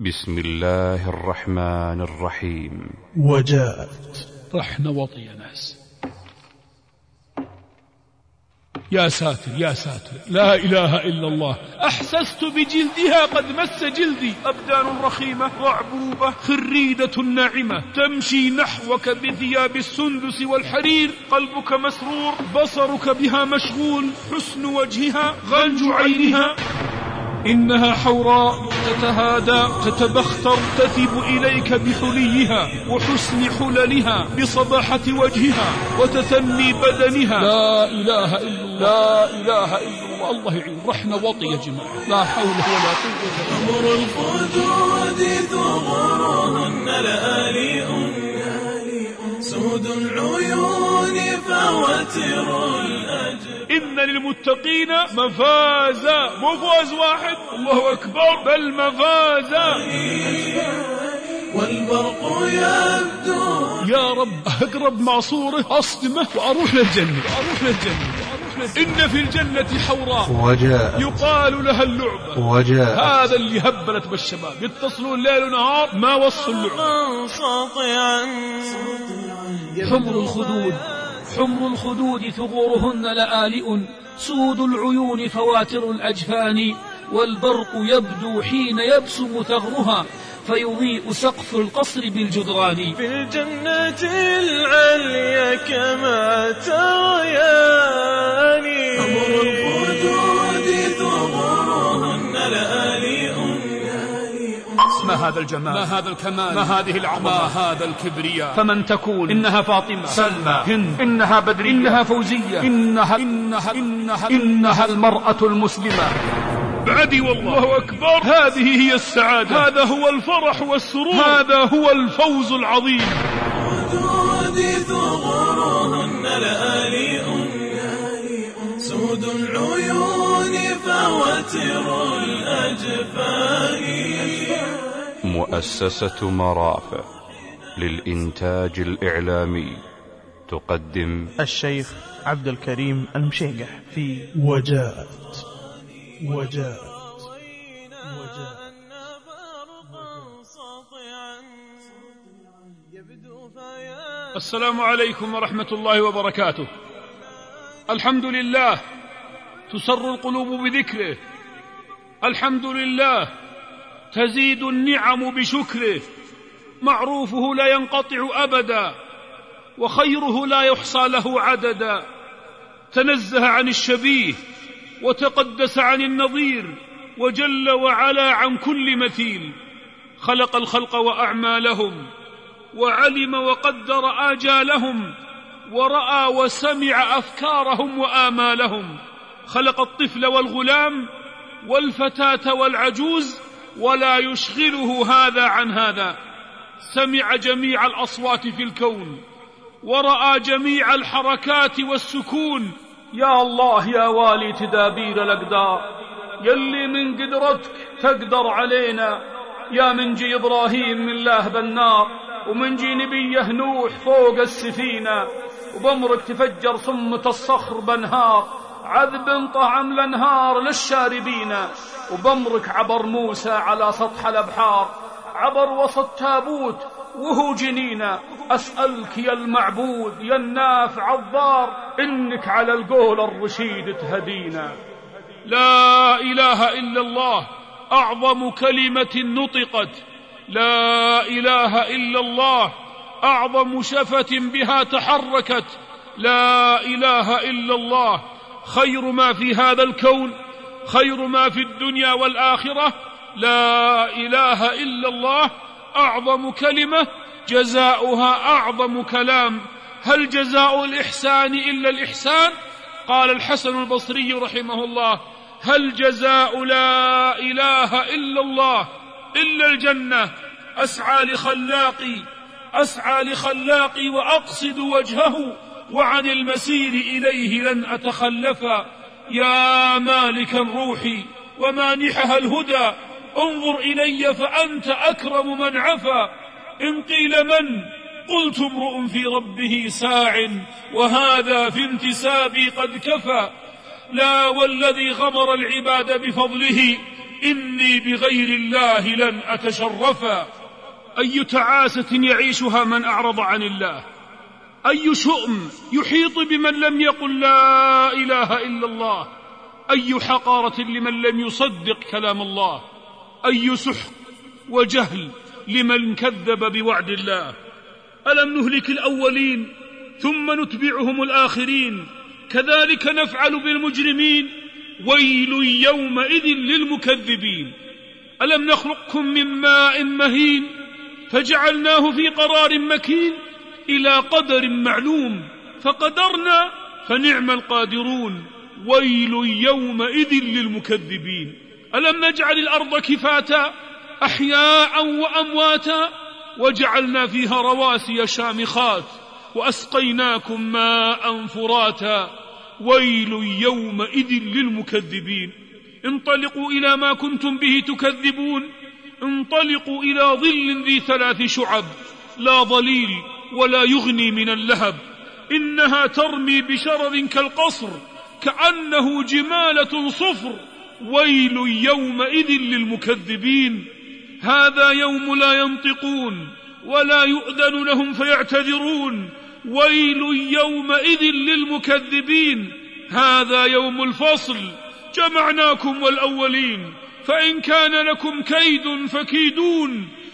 بسم الله الرحمن الرحيم. وجاءت. رحنا وطي يا ناس. يا ساتر يا ساتر. لا إله إلا الله. أحسست بجلدها قد مس جلدي. أبدان رخيمة رعبوبة خريدة ناعمة. تمشي نحوك بثياب السندس والحرير. قلبك مسرور بصرك بها مشغول. حسن وجهها غنج عينها. إنها حوراء تتهادى تتبختر تثب إليك بحليها وحسن حللها بصباحة وجهها وتثني بدنها. لا إله إلا الله. لا إله إلا الله. الله يعين. رحنا وطي يا جماعة. لا حول ولا قوة أمر الخدود ثغرهن لآلئ سود العيون فوتر الأجر إن للمتقين مفازا. مو فوز واحد. الله أكبر. بل مفازا. والبرق يبدو. يا رب أقرب معصوره أصدمه وأروح للجنة. وأروح للجنة. إن في الجنة حوراء وجاءت يقال لها اللعبة. وجاءت هذا اللي هبلت بالشباب. يتصلون ليل ونهار. ما وصلوا اللعبة. ساطعا حمر الخدود. حمر الخدود ثغورهن لآلئ سود العيون فواتر الأجفان والبرق يبدو حين يبسم ثغرها فيضيء سقف القصر بالجدران. في الجنة العليا كما ترياني. ما هذا الجمال؟ ما هذا الكمال؟ ما هذه العظمة؟ ما هذا الكبرياء؟ فمن تكون؟ إنها فاطمة. سلمى. هند. إنها بدرية. إنها فوزية. إنها إنها إنها إنها المرأة المسلمة. بعدي والله. أكبر. هذه هي السعادة. هذا هو الفرح والسرور. هذا هو الفوز العظيم. الخدود ثغرهن لآلئ سود العيون فوتر الأجفان مؤسسة مرافع للإنتاج الإعلامي تقدم الشيخ عبد الكريم المشيقح في وجاءت وجاءت. السلام عليكم ورحمة الله وبركاته. الحمد لله تسر القلوب بذكره. الحمد لله تزيد النعم بشكره. معروفه لا ينقطع أبدا وخيره لا يحصى له عددا. تنزه عن الشبيه وتقدس عن النظير وجل وعلا عن كل مثيل. خلق الخلق وأعمالهم وعلم وقدر آجالهم ورأى وسمع أفكارهم وآمالهم. خلق الطفل والغلام والفتاة والعجوز ولا يشغله هذا عن هذا. سمع جميع الأصوات في الكون ورأى جميع الحركات والسكون. يا الله يا والي تدابير الأقدار يلي من قدرتك تقدر علينا. يا من جي إبراهيم من لهب النار ومن جي نبيه نوح فوق السفينة. وبمرك تفجر صمة الصخر بنهار عذب طعم الأنهار للشاربين وبمرك عبر موسى على سطح الأبحار عبر وسط تابوت وهو جنينا أسألك يا المعبود يا النافع الضار إنك على القول الرشيد تهدينا. لا إله إلا الله أعظم كلمة نطقت. لا إله إلا الله أعظم شفة بها تحركت. لا إله إلا الله خير ما في هذا الكون خير ما في الدنيا والآخرة. لا إله إلا الله أعظم كلمة جزاؤها أعظم كلام. هل جزاء الإحسان إلا الإحسان؟ قال الحسن البصري رحمه الله. هل جزاء لا إله إلا الله إلا الجنة؟ أسعى لخلاقي أسعى لخلاقي وأقصد وجهه. وعن المسير إليه لن أتخلفا يا مالك الروح ومانحها الهدى انظر إلي فأنت أكرم من عفا. إن قيل من؟ قلت امرؤ في ربه ساع وهذا في انتسابي قد كفى. لا والذي غمر العباد بفضله إني بغير الله لن أتشرفا. أي تعاسة يعيشها من أعرض عن الله؟ أي شؤم يحيط بمن لم يقل لا إله إلا الله؟ أي حقارة لمن لم يصدق كلام الله؟ أي سحق وجهل لمن كذب بوعد الله؟ ألم نهلك الأولين ثم نتبعهم الآخرين؟ كذلك نفعل بالمجرمين؟ ويل يومئذ للمكذبين. ألم نخلقكم من ماء مهين فجعلناه في قرار مكين؟ إلى قدر معلوم فقدرنا فنعم القادرون. ويل يومئذ للمكذبين. ألم نجعل الأرض كفاتا أحياء وأمواتا؟ وجعلنا فيها رواسي شامخات وأسقيناكم ماء فراتا. ويل يومئذ للمكذبين. انطلقوا إلى ما كنتم به تكذبون. انطلقوا إلى ظل ذي ثلاث شعب. لا ظليل ولا يغني من اللهب. إنها ترمي بشرر كالقصر كأنه جمالة صفر. ويل يومئذ للمكذبين. هذا يوم لا ينطقون ولا يؤذن لهم فيعتذرون. ويل يومئذ للمكذبين. هذا يوم الفصل جمعناكم والأولين. فإن كان لكم كيد فكيدون.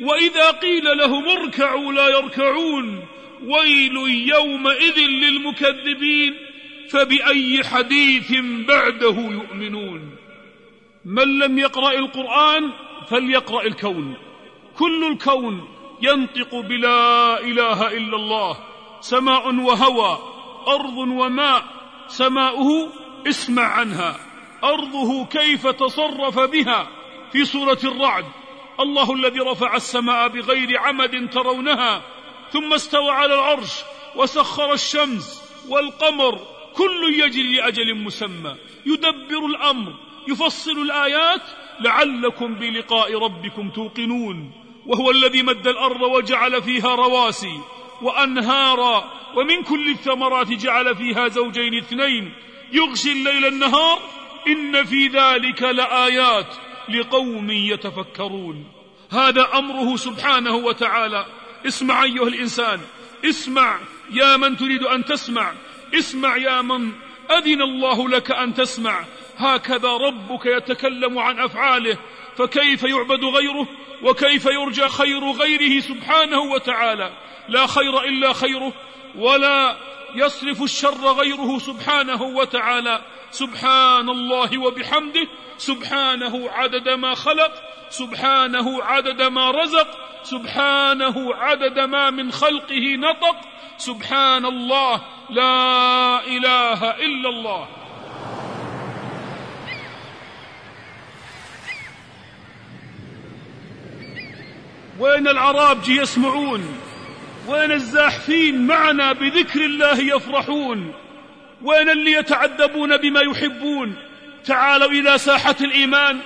وإذا قيل لهم اركعوا لا يركعون ويل يومئذ للمكذبين فبأي حديث بعده يؤمنون؟ من لم يقرأ القرآن فليقرأ الكون. كل الكون ينطق بلا إله إلا الله سماء وهوى أرض وماء سماؤه اسمع عنها أرضه كيف تصرف بها؟ في سورة الرعد. الله الذي رفع السماء بغير عمد ترونها ثم استوى على العرش وسخر الشمس والقمر كل يجري لأجل مسمى. يدبر الأمر يفصل الآيات لعلكم بلقاء ربكم توقنون. وهو الذي مد الأرض وجعل فيها رواسي وأنهارا ومن كل الثمرات جعل فيها زوجين اثنين. يغشي الليل النهار إن في ذلك لآيات. لقوم يتفكرون. هذا أمره سبحانه وتعالى. اسمع أيها الإنسان. اسمع يا من تريد أن تسمع. اسمع يا من أذن الله لك أن تسمع. هكذا ربك يتكلم عن أفعاله. فكيف يعبد غيره؟ وكيف يرجى خير غيره سبحانه وتعالى؟ لا خير إلا خيره. ولا يصرف الشر غيره سبحانه وتعالى. سبحان الله وبحمده. سبحانه عدد ما خلق. سبحانه عدد ما رزق. سبحانه عدد ما من خلقه نطق. سبحان الله لا إله إلا الله. وين العرابجي يسمعون؟ وين الزاحفين معنا بذكر الله يفرحون؟ وين اللي يتعذبون بما يحبون؟ تعالوا إلى ساحة الإيمان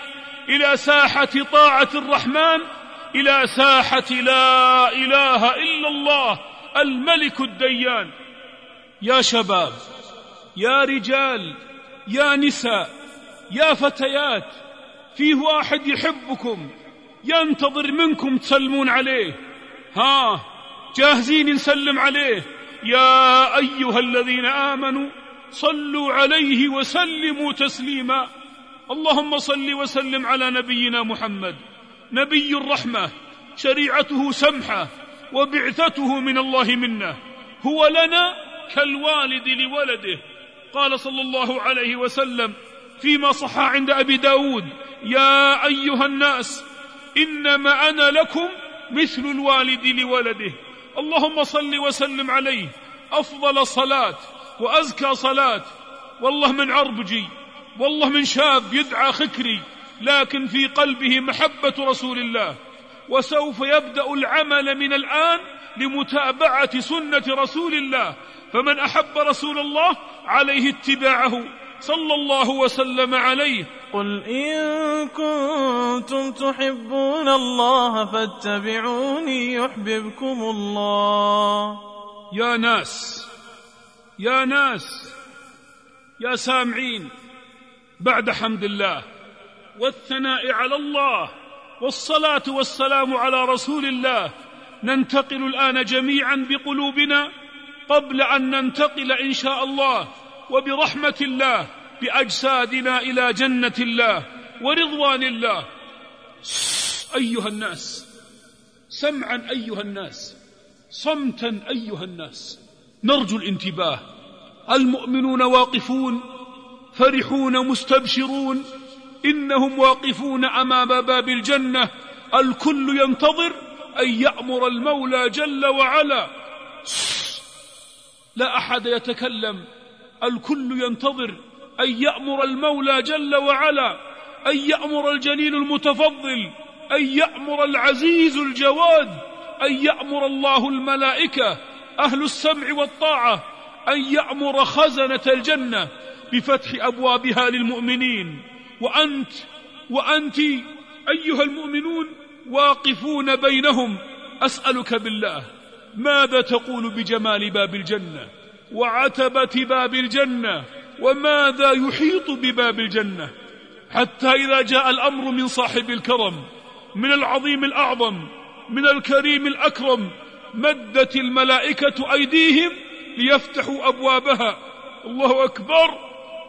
إلى ساحة طاعة الرحمن إلى ساحة لا إله إلا الله الملك الديان. يا شباب يا رجال يا نساء يا فتيات فيه واحد يحبكم ينتظر منكم تسلمون عليه. ها جاهزين نسلم عليه. يا أيها الذين آمنوا صلوا عليه وسلموا تسليما. اللهم صل وسلم على نبينا محمد. نبي الرحمة شريعته سمحة وبعثته من الله منا هو لنا كالوالد لولده. قال صلى الله عليه وسلم فيما صح عند أبي داود يا أيها الناس إنما أنا لكم مثل الوالد لولده. اللهم صل وسلم عليه. أفضل صلاة وأزكى صلاة. والله من عربجي. والله من شاب يدعى خكري. لكن في قلبه محبة رسول الله. وسوف يبدأ العمل من الآن لمتابعة سنة رسول الله. فمن أحب رسول الله عليه اتباعه. صلى الله وسلم عليه. قل إن كنتم تحبون الله فاتبعوني يحببكم الله. يا ناس يا ناس يا سامعين بعد حمد الله والثناء على الله والصلاة والسلام على رسول الله ننتقل الآن جميعا بقلوبنا قبل أن ننتقل إن شاء الله. وبرحمة الله بأجسادنا إلى جنة الله ورضوان الله. أيها الناس سمعا أيها الناس صمتا أيها الناس. نرجو الانتباه. المؤمنون واقفون فرحون مستبشرون. إنهم واقفون أمام باب الجنة. الكل ينتظر أن يأمر المولى جل وعلا. لا أحد يتكلم. الكل ينتظر أن يأمر المولى جل وعلا أن يأمر الجليل المتفضل أن يأمر العزيز الجواد أن يأمر الله الملائكة أهل السمع والطاعة أن يأمر خزنة الجنة بفتح أبوابها للمؤمنين. وأنت وأنت أيها المؤمنون واقفون بينهم أسألك بالله ماذا تقول بجمال باب الجنة؟ وعتبة باب الجنة وماذا يحيط بباب الجنة حتى إذا جاء الأمر من صاحب الكرم من العظيم الأعظم من الكريم الأكرم مدت الملائكة أيديهم ليفتحوا أبوابها. الله أكبر!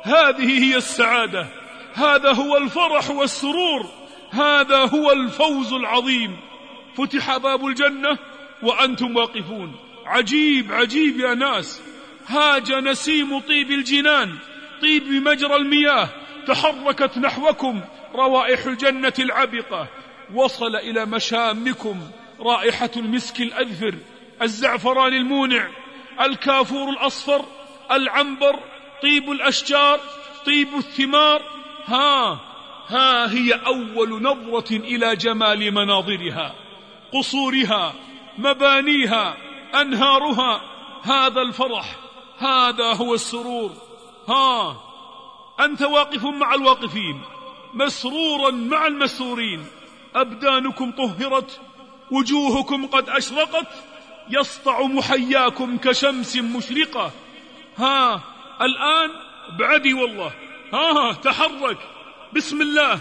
هذه هي السعادة. هذا هو الفرح والسرور. هذا هو الفوز العظيم. فتح باب الجنة وأنتم واقفون. عجيب عجيب يا ناس! هاج نسيم طيب الجنان طيب مجرى المياه تحركت نحوكم روائح الجنة العبقة. وصل إلى مشامكم رائحة المسك الأذفر الزعفران المونع الكافور الأصفر العنبر طيب الأشجار طيب الثمار. ها ها هي أول نظرة إلى جمال مناظرها قصورها مبانيها أنهارها. هذا الفرح هذا هو السرور. ها أنت واقف مع الواقفين مسرورا مع المسرورين. أبدانكم طهرت وجوهكم قد أشرقت يسطع محياكم كشمس مشرقة. ها الآن بعدي والله. ها تحرك. بسم الله.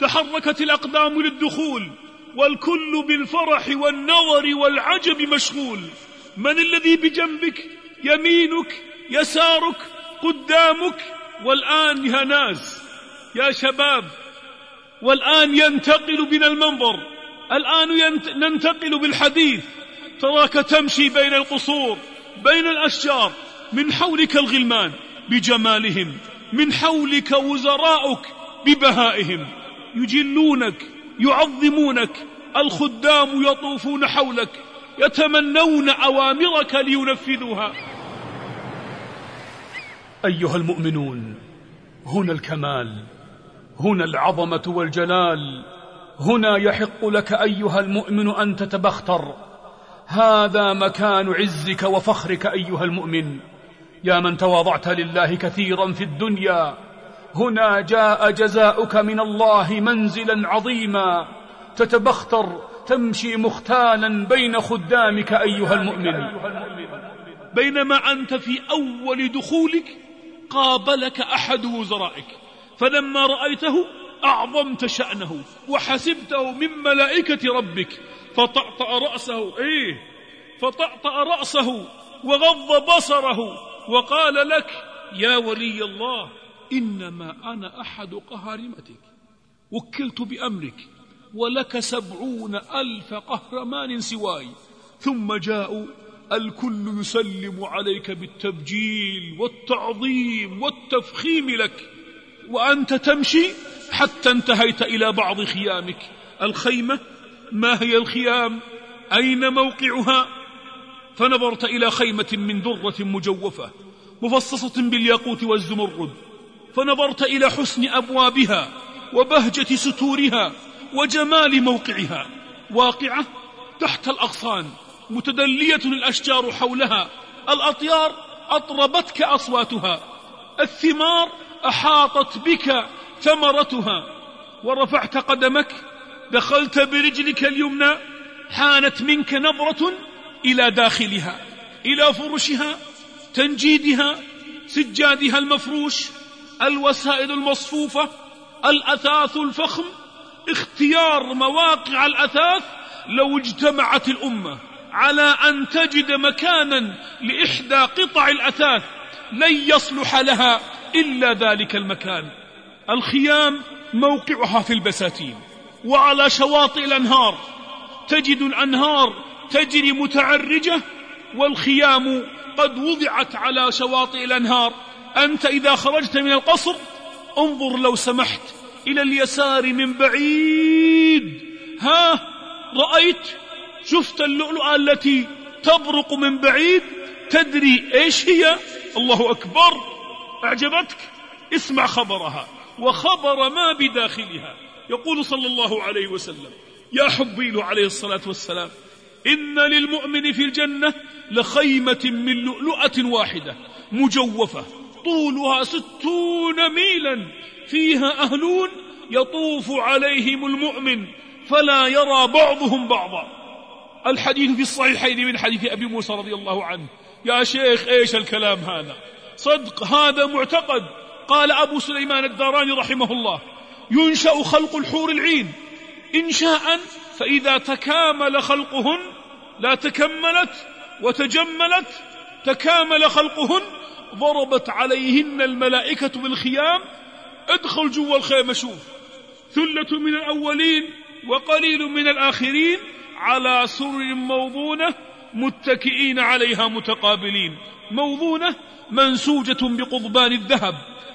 تحركت الأقدام للدخول والكل بالفرح والنظر والعجب مشغول. من الذي بجنبك يمينك يسارك قدامك والآن يا ناس يا شباب والآن ينتقل بنا المنظر. الآن ينت... ننتقل بالحديث. تراك تمشي بين القصور بين الأشجار. من حولك الغلمان بجمالهم من حولك وزراؤك ببهائهم. يجلونك يعظمونك. الخدام يطوفون حولك يتمنون أوامرك لينفذوها. أيها المؤمنون هنا الكمال هنا العظمة والجلال هنا يحق لك أيها المؤمن أن تتبختر. هذا مكان عزك وفخرك أيها المؤمن. يا من تواضعت لله كثيرا في الدنيا هنا جاء جزاؤك من الله منزلا عظيما. تتبختر تمشي مختالا بين خدامك أيها المؤمن. بينما أنت في أول دخولك قابلك أحد وزرائك. فلما رأيته أعظمت شأنه وحسبته من ملائكة ربك. فطأطأ رأسه إيه؟ فطأطأ رأسه وغض بصره وقال لك يا ولي الله إنما أنا أحد قهارمتك وكلت بأمرك ولك سبعون ألف قهرمان سواي. ثم جاءوا الكل يسلم عليك بالتبجيل والتعظيم والتفخيم لك وأنت تمشي حتى انتهيت إلى بعض خيامك. الخيمة ما هي الخيام؟ أين موقعها؟ فنظرت إلى خيمة من درة مجوفة مفصصة بالياقوت والزمرد. فنظرت إلى حسن أبوابها وبهجة ستورها وجمال موقعها. واقعة تحت الأغصان. متدلية الأشجار حولها. الأطيار أطربتك أصواتها. الثمار أحاطت بك ثمرتها. ورفعت قدمك دخلت برجلك اليمنى حانت منك نظرة إلى داخلها إلى فرشها تنجيدها سجادها المفروش الوسائد المصفوفة الأثاث الفخم. اختيار مواقع الأثاث لو اجتمعت الأمة. على أن تجد مكانا لإحدى قطع الأثاث لن يصلح لها إلا ذلك المكان. الخيام موقعها في البساتين وعلى شواطئ الأنهار. تجد الأنهار تجري متعرجة والخيام قد وضعت على شواطئ الأنهار. أنت إذا خرجت من القصر انظر لو سمحت إلى اليسار من بعيد. ها رأيت شفت اللؤلؤة التي تبرق من بعيد تدري إيش هي؟ الله أكبر. أعجبتك؟ اسمع خبرها وخبر ما بداخلها. يقول صلى الله عليه وسلم يا حبيل عليه الصلاة والسلام إن للمؤمن في الجنة لخيمة من لؤلؤة واحدة مجوفة طولها ستون ميلا فيها أهلون يطوف عليهم المؤمن فلا يرى بعضهم بعضا. الحديث في الصحيحين من حديث أبي موسى رضي الله عنه. يا شيخ إيش الكلام هذا؟ صدق هذا معتقد. قال أبو سليمان الداراني رحمه الله ينشأ خلق الحور العين. إنشاء فإذا تكامل خلقهن لا تكملت وتجملت تكامل خلقهن ضربت عليهن الملائكة بالخيام. ادخل جوا الخيمة شوف. ثلة من الأولين وقليل من الآخرين. على سرر موضونة متكئين عليها متقابلين. موضونة منسوجة بقضبان الذهب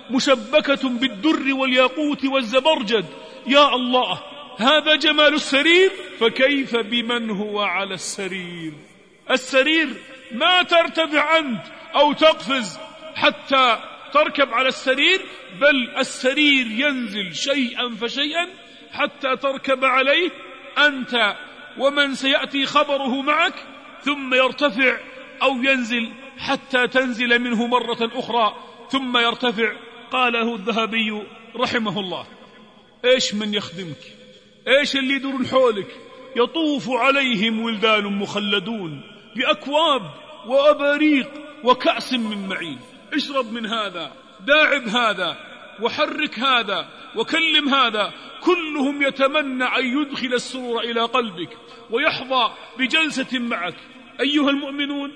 مشبكة بالدر والياقوت والزبرجد. يا الله هذا جمال السرير فكيف بمن هو على السرير؟ السرير ما ترتفع أنت أو تقفز حتى تركب على السرير بل السرير ينزل شيئا فشيئا حتى تركب عليه. أنت ومن سيأتي خبره معك ثم يرتفع أو ينزل حتى تنزل منه مرة أخرى ثم يرتفع. قاله الذهبي رحمه الله. إيش من يخدمك؟ إيش اللي يدور حولك؟ يطوف عليهم ولدان مخلدون بأكواب وأباريق وكأس من معين. اشرب من هذا داعب هذا. وحرك هذا وكلم هذا. كلهم يتمنى أن يدخل السرور إلى قلبك ويحظى بجلسة معك. أيها المؤمنون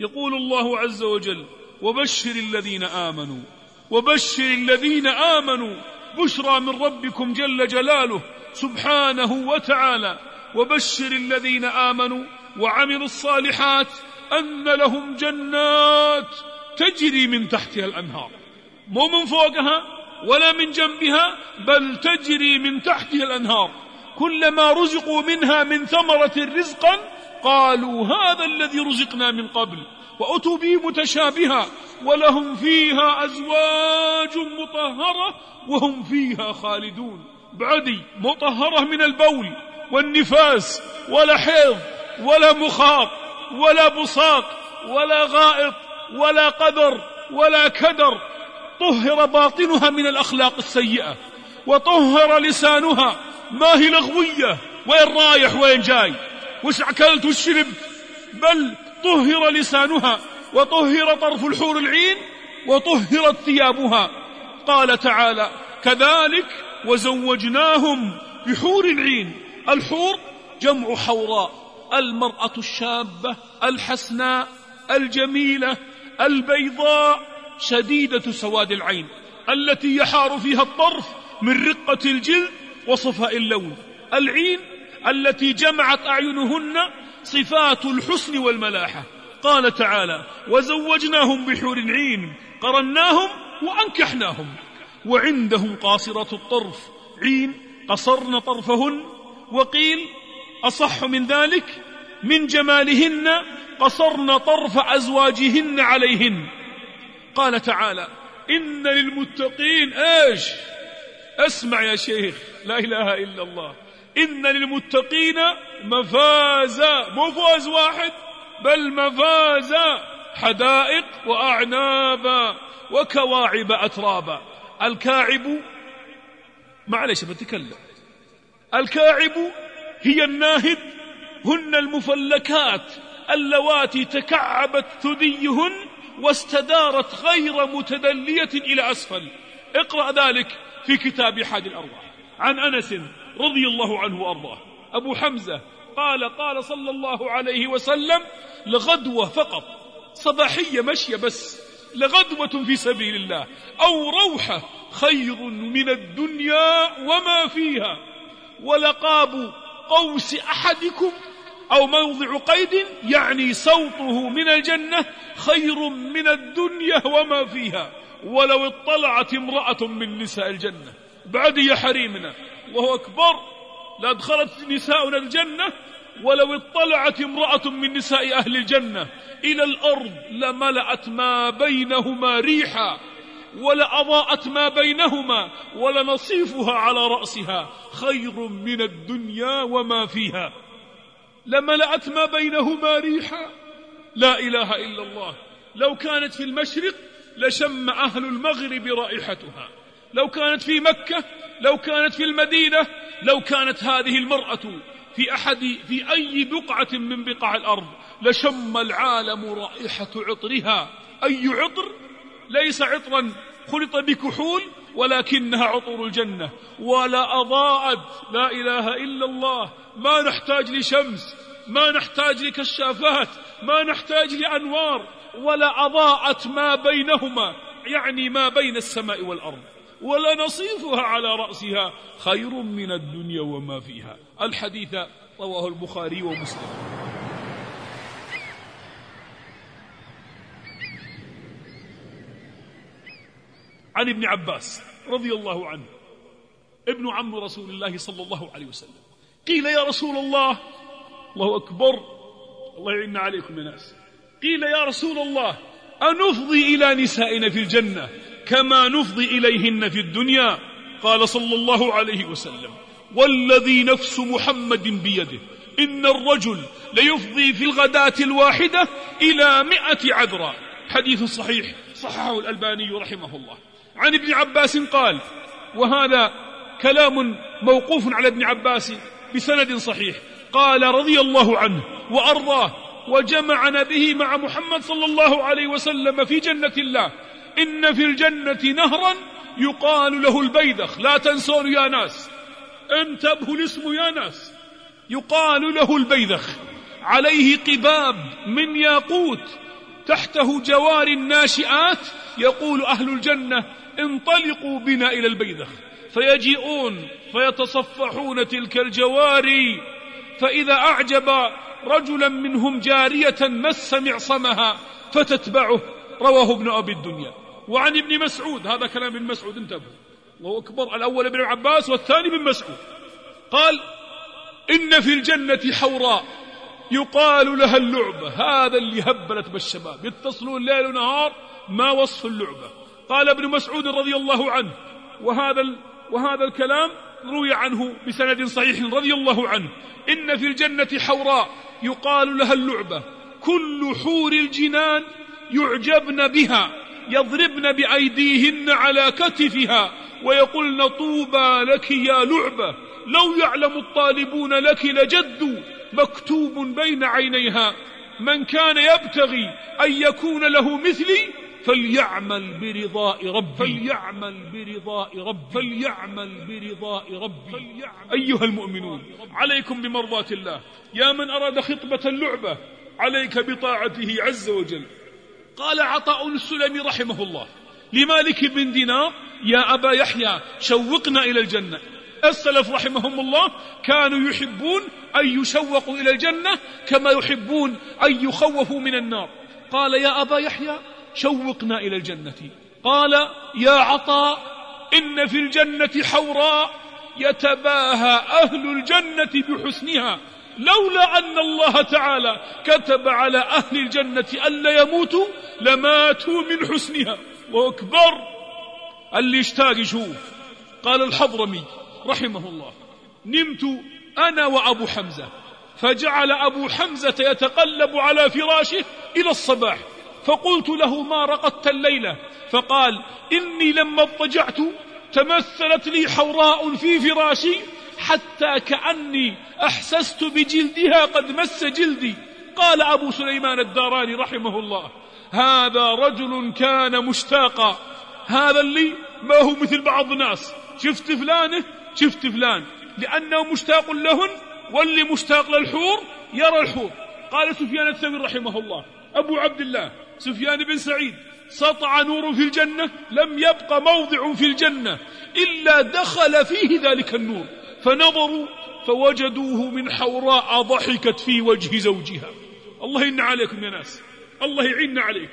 يقول الله عز وجل وبشر الذين آمنوا وبشر الذين آمنوا بشرى من ربكم جل جلاله سبحانه وتعالى. وبشر الذين آمنوا وعملوا الصالحات أن لهم جنات تجري من تحتها الأنهار. مو من فوقها؟ ولا من جنبها بل تجري من تحتها الأنهار. كلما رزقوا منها من ثمرة رزقا قالوا هذا الذي رزقنا من قبل وأتوا به متشابها ولهم فيها أزواج مطهرة وهم فيها خالدون. بعدي مطهرة من البول والنفاس ولا حيض ولا مخاط ولا بصاق ولا غائط ولا قدر ولا كدر طهر باطنها من الأخلاق السيئة وطهر لسانها. ما هي لغوية؟ وين رايح؟ وين جاي؟ وش أكلت؟ وش شربت؟ بل طهر لسانها وطهر طرف الحور العين وطهرت ثيابها. قال تعالى كذلك وزوجناهم بحور العين. الحور جمع حوراء المرأة الشابة الحسناء الجميلة البيضاء شديدة سواد العين التي يحار فيها الطرف من رقة الجلد وصفاء اللون. العين التي جمعت أعينهن صفات الحسن والملاحة. قال تعالى وزوجناهم بحور عين قرناهم وأنكحناهم وعندهم قاصرة الطرف. عين قصرن طرفهن وقيل أصح من ذلك من جمالهن قصرن طرف أزواجهن عليهن. قال تعالى إن للمتقين إيش أسمع يا شيخ لا إله إلا الله. إن للمتقين مفازا مو فوز واحد بل مفازا حدائق وأعنابا وكواعب أترابا. الكاعب معلش بتكلم الكاعب هي الناهد هن المفلكات اللواتي تكعبت ثديهن واستدارت غير متدلية إلى أسفل. اقرأ ذلك في كتاب حاد الأرواح. عن أنس رضي الله عنه وأرضاه. أبو حمزة قال قال صلى الله عليه وسلم لغدوة فقط صباحية مشية بس لغدوة في سبيل الله أو روحة خير من الدنيا وما فيها ولقاب قوس أحدكم أو موضع قيد يعني صوته من الجنة خير من الدنيا وما فيها. ولو اطلعت امرأة من نساء الجنة. بعد يا حريمنا وهو أكبر لأدخلت نساؤنا الجنة. ولو اطلعت امرأة من نساء أهل الجنة إلى الأرض لملأت ما بينهما ريحا. ولأضاءت ما بينهما ولنصيفها على رأسها. خير من الدنيا وما فيها. لملأت ما بينهما ريحا. لا إله إلا الله. لو كانت في المشرق لشم أهل المغرب رائحتها. لو كانت في مكة لو كانت في المدينة لو كانت هذه المرأة في أحد في أي بقعة من بقاع الأرض لشم العالم رائحة عطرها. أي عطر؟ ليس عطرا. خلط بكحول ولكنها عطر الجنة. ولا أضاءت. لا إله إلا الله. ما نحتاج لشمس. ما نحتاج لكشافات. ما نحتاج لأنوار. ولا أضاءت ما بينهما. يعني ما بين السماء والأرض. ولنصيفها على رأسها. خير من الدنيا وما فيها. الحديث رواه البخاري ومسلم. عن ابن عباس. رضي الله عنه. ابن عم رسول الله صلى الله عليه وسلم. قيل يا رسول الله الله أكبر الله يعيننا عليكم يا ناس. قيل يا رسول الله أنفضي إلى نسائنا في الجنة كما نفضي إليهن في الدنيا؟ قال صلى الله عليه وسلم. والذي نفس محمد بيده إن الرجل ليفضي في الغداة الواحدة إلى مئة عذراء. حديث صحيح صححه الألباني رحمه الله. عن ابن عباس قال وهذا كلام موقوف على ابن عباس بسند صحيح. قال رضي الله عنه وأرضاه وجمعنا به مع محمد صلى الله عليه وسلم في جنة الله. إن في الجنة نهرا يقال له البيدخ. لا تنسون يا ناس انتبهوا الاسم يا ناس. يقال له البيدخ. عليه قباب من ياقوت تحته جوار ناشئات يقول أهل الجنة انطلقوا بنا إلى البيدخ فيجيئون فيتصفحون تلك الجواري فإذا أعجب رجلا منهم جارية مس معصمها فتتبعه. رواه ابن أبي الدنيا. وعن ابن مسعود هذا كلام ابن مسعود انتبهوا. وهو أكبر الأول ابن عباس والثاني ابن مسعود. قال إن في الجنة حوراء. يقال لها اللعبة. هذا اللي هبلت بالشباب. يتصلون ليل ونهار ما وصف اللعبة. قال ابن مسعود رضي الله عنه وهذا وهذا الكلام روي عنه بسند صحيح رضي الله عنه. إن في الجنة حوراء يقال لها اللعبة. كل حور الجنان يعجبن بها يضربن بأيديهن على كتفها ويقولن طوبى لك يا لعبة. لو يعلم الطالبون لك لجدوا مكتوب بين عينيها. من كان يبتغي أن يكون له مثلي فليعمل برضاء ربي. فليعمل برضاء ربي. فليعمل برضاء ربي. أيها المؤمنون عليكم بمرضاة الله. يا من أراد خطبة اللعبة عليك بطاعته عز وجل. قال عطاء السلمي رحمه الله لمالك بن دينار يا أبا يحيى شوقنا إلى الجنة. السلف رحمهم الله كانوا يحبون أن يشوقوا إلى الجنة كما يحبون أن يخوفوا من النار. قال يا أبا يحيى شوقنا إلى الجنة. قال يا عطاء إن في الجنة حوراء يتباهى أهل الجنة بحسنها. لولا أن الله تعالى كتب على أهل الجنة ألا يموتوا لماتوا من حسنها. وأكبر اللي اشتاق يشوف. قال الحضرمي رحمه الله نمت أنا وأبو حمزة. فجعل أبو حمزة يتقلب على فراشه إلى الصباح. فقلت له ما رقدت الليلة فقال إني لما اضطجعت تمثلت لي حوراء في فراشي حتى كأني أحسست بجلدها قد مس جلدي. قال أبو سليمان الداراني رحمه الله هذا رجل كان مشتاقا. هذا اللي ما هو مثل بعض الناس شفت فلانه شفت فلان. لأنه مشتاق لهن واللي مشتاق للحور يرى الحور. قال سفيان الثوري رحمه الله أبو عبد الله سفيان بن سعيد سطع نور في الجنة لم يبق موضع في الجنة إلا دخل فيه ذلك النور فنظروا فوجدوه من حوراء ضحكت في وجه زوجها. الله يعين عليكم يا ناس الله يعين عليك.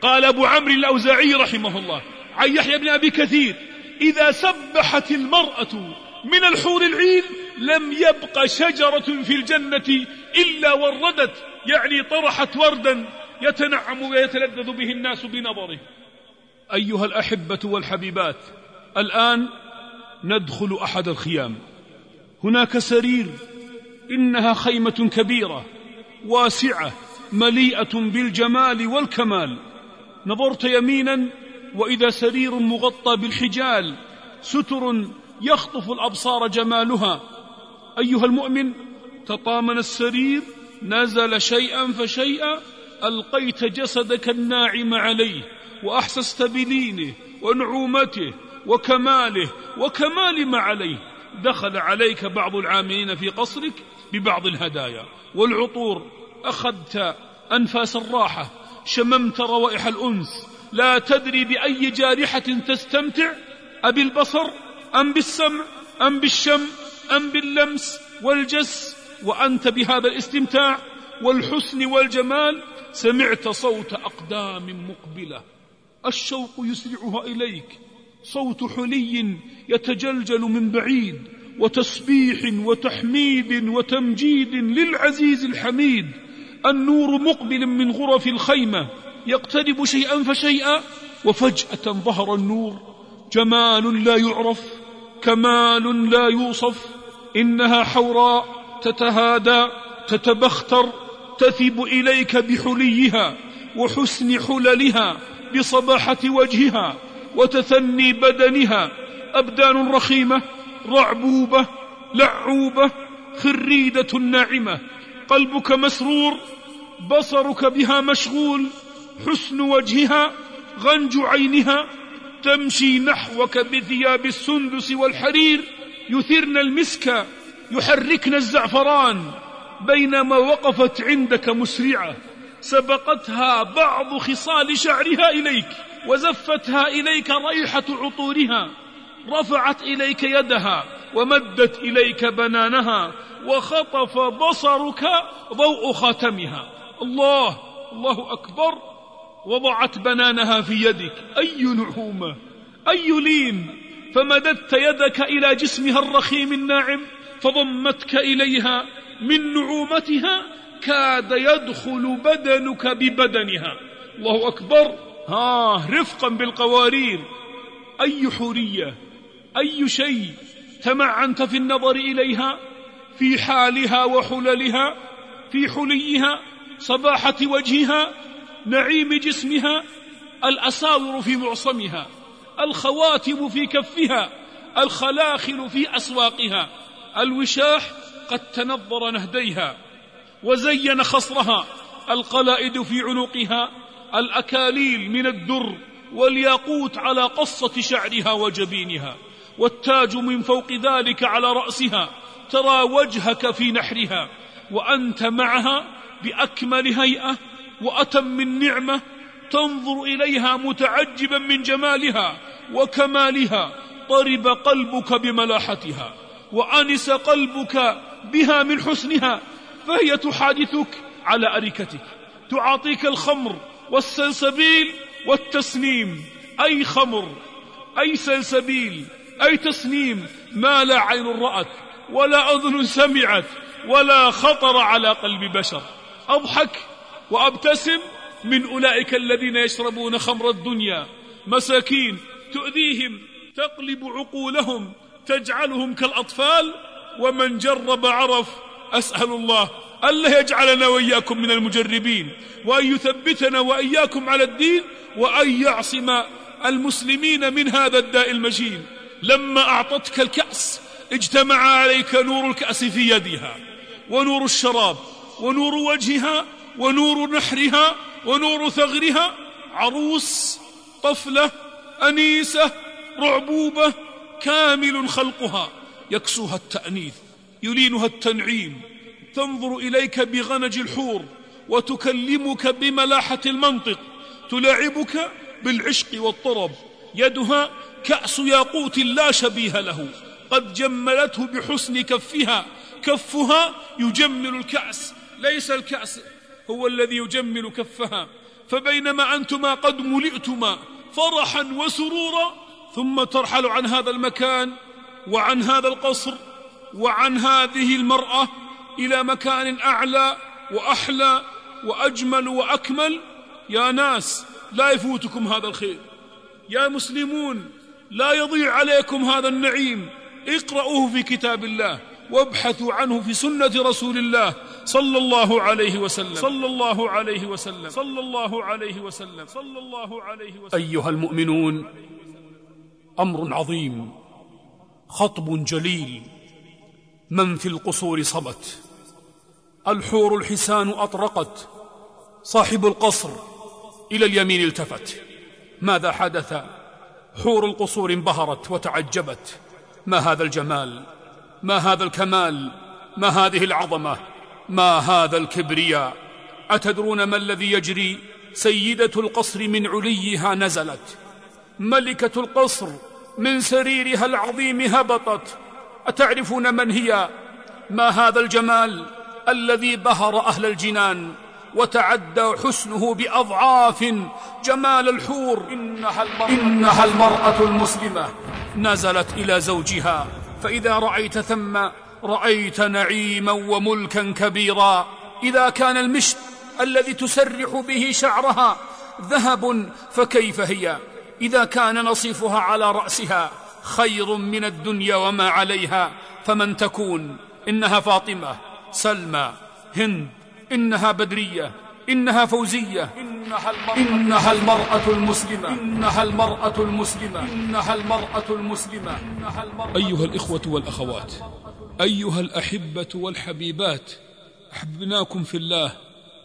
قال أبو عمرو الأوزاعي رحمه الله عن يحيى بن أبي كثير إذا سبحت المرأة من الحور العين لم يبق شجرة في الجنة إلا وردت يعني طرحت وردا يتنعم ويتلذذ به الناس بنظره. أيها الأحبة والحبيبات الآن ندخل أحد الخيام. هناك سرير إنها خيمة كبيرة واسعة مليئة بالجمال والكمال. نظرت يمينا وإذا سرير مغطى بالحجال ستر يخطف الأبصار جمالها. أيها المؤمن تطامن السرير نزل شيئا فشيئا ألقيت جسدك الناعم عليه وأحسست بلينه ونعومته وكماله وكمال ما عليه. دخل عليك بعض العاملين في قصرك ببعض الهدايا والعطور. أخذت أنفاس الراحة شممت روائح الأنس. لا تدري بأي جارحة تستمتع؟ أبي البصر أم بالسمع أم بالشم أم باللمس والجس. وأنت بهذا الاستمتاع والحسن والجمال سمعت صوت أقدام مقبلة. الشوق يسرعها إليك. صوت حلي يتجلجل من بعيد وتسبيح وتحميد وتمجيد للعزيز الحميد. النور مقبل من غرف الخيمة يقترب شيئا فشيئا وفجأة ظهر النور. جمال لا يعرف كمال لا يوصف. إنها حوراء تتهادى تتبختر. تثب إليك بحليها وحسن حللها بصباحة وجهها وتثني بدنها أبدان رخيمة رعبوبة لعوبة خريدة ناعمة. قلبك مسرور بصرك بها مشغول حسن وجهها غنج عينها. تمشي نحوك بثياب السندس والحرير يثرن المسك يحركن الزعفران. بينما وقفت عندك مسرعة سبقتها بعض خصال شعرها إليك وزفتها إليك ريحة عطورها رفعت إليك يدها ومدت إليك بنانها وخطف بصرك ضوء خاتمها. الله الله أكبر! وضعت بنانها في يدك. أي نعومة! أي لين! فمددت يدك إلى جسمها الرخيم الناعم فضمتك إليها من نعومتها كاد يدخل بدنك ببدنها. الله أكبر. ها رفقا بالقوارير. أي حورية أي شيء تمعنت في النظر إليها في حالها وحللها في حليها صباحة وجهها نعيم جسمها الأساور في معصمها الخواتم في كفها الخلاخل في أسواقها الوشاح قد تنظر نهديها وزين خصرها القلائد في عنقها الأكاليل من الدر والياقوت على قصة شعرها وجبينها والتاج من فوق ذلك على رأسها ترى وجهك في نحرها وأنت معها بأكمل هيئة وأتم من نعمة تنظر إليها متعجبا من جمالها وكمالها طرب قلبك بملاحتها وأنس قلبك بها من حسنها فهي تحادثك على أريكتك تعاطيك الخمر والسلسبيل والتسنيم. أي خمر أي سلسبيل أي تسنيم ما لا عين رأت ولا أذن سمعت ولا خطر على قلب بشر. أضحك وأبتسم من أولئك الذين يشربون خمر الدنيا. مساكين تؤذيهم تقلب عقولهم تجعلهم كالأطفال ومن جرب عرف أسأل الله ألا يجعلنا وإياكم من المجربين وأن يثبتنا وإياكم على الدين وأن يعصم المسلمين من هذا الداء المجين. لما أعطتك الكأس اجتمع عليك نور الكأس في يدها ونور الشراب ونور وجهها ونور نحرها ونور ثغرها عروس طفلة أنيسة رعبوبة كامل خلقها. يكسوها التأنيث يلينها التنعيم تنظر إليك بغنج الحور وتكلمك بملاحة المنطق تلاعبك بالعشق والطرب يدها كأس ياقوت لا شبيه له قد جملته بحسن كفها كفها يجمل الكأس ليس الكأس هو الذي يجمل كفها فبينما أنتما قد ملئتما فرحا وسرورا ثم ترحل عن هذا المكان وعن هذا القصر وعن هذه المرأة إلى مكان أعلى وأحلى وأجمل وأكمل يا ناس لا يفوتكم هذا الخير. يا مسلمون لا يضيع عليكم هذا النعيم. اقرأوه في كتاب الله وابحثوا عنه في سنة رسول الله صلى الله عليه وسلم. صلى الله عليه وسلم. صلى الله عليه وسلم. صلى الله عليه وسلم. أيها المؤمنون أمر عظيم. خطب جليل. من في القصور صمت. الحور الحسان أطرقت. صاحب القصر إلى اليمين التفت. ماذا حدث؟ حور القصور انبهرت وتعجبت. ما هذا الجمال؟ ما هذا الكمال؟ ما هذه العظمة؟ ما هذا الكبرياء؟ أتدرون ما الذي يجري؟ سيدة القصر من عليها نزلت. ملكة القصر من سريرها العظيم هبطت. أتعرفون من هي؟ ما هذا الجمال الذي بهر أهل الجنان وتعدى حسنه بأضعاف جمال الحور. إنها المرأة, إنها المرأة المسلمة. نزلت إلى زوجها. فإذا رأيت ثم رأيت نعيما وملكا كبيرا. إذا كان المشط الذي تسرح به شعرها ذهب فكيف هي؟ إذا كان نصيفها على رأسها خير من الدنيا وما عليها فمن تكون؟ إنها فاطمة سلمى هند إنها بدرية إنها فوزية إنها المرأة, إنها المرأة المسلمة إنها المرأة المسلمة إنها المرأة المسلمة. أيها الإخوة والأخوات أيها الأحبة والحبيبات أحبناكم في الله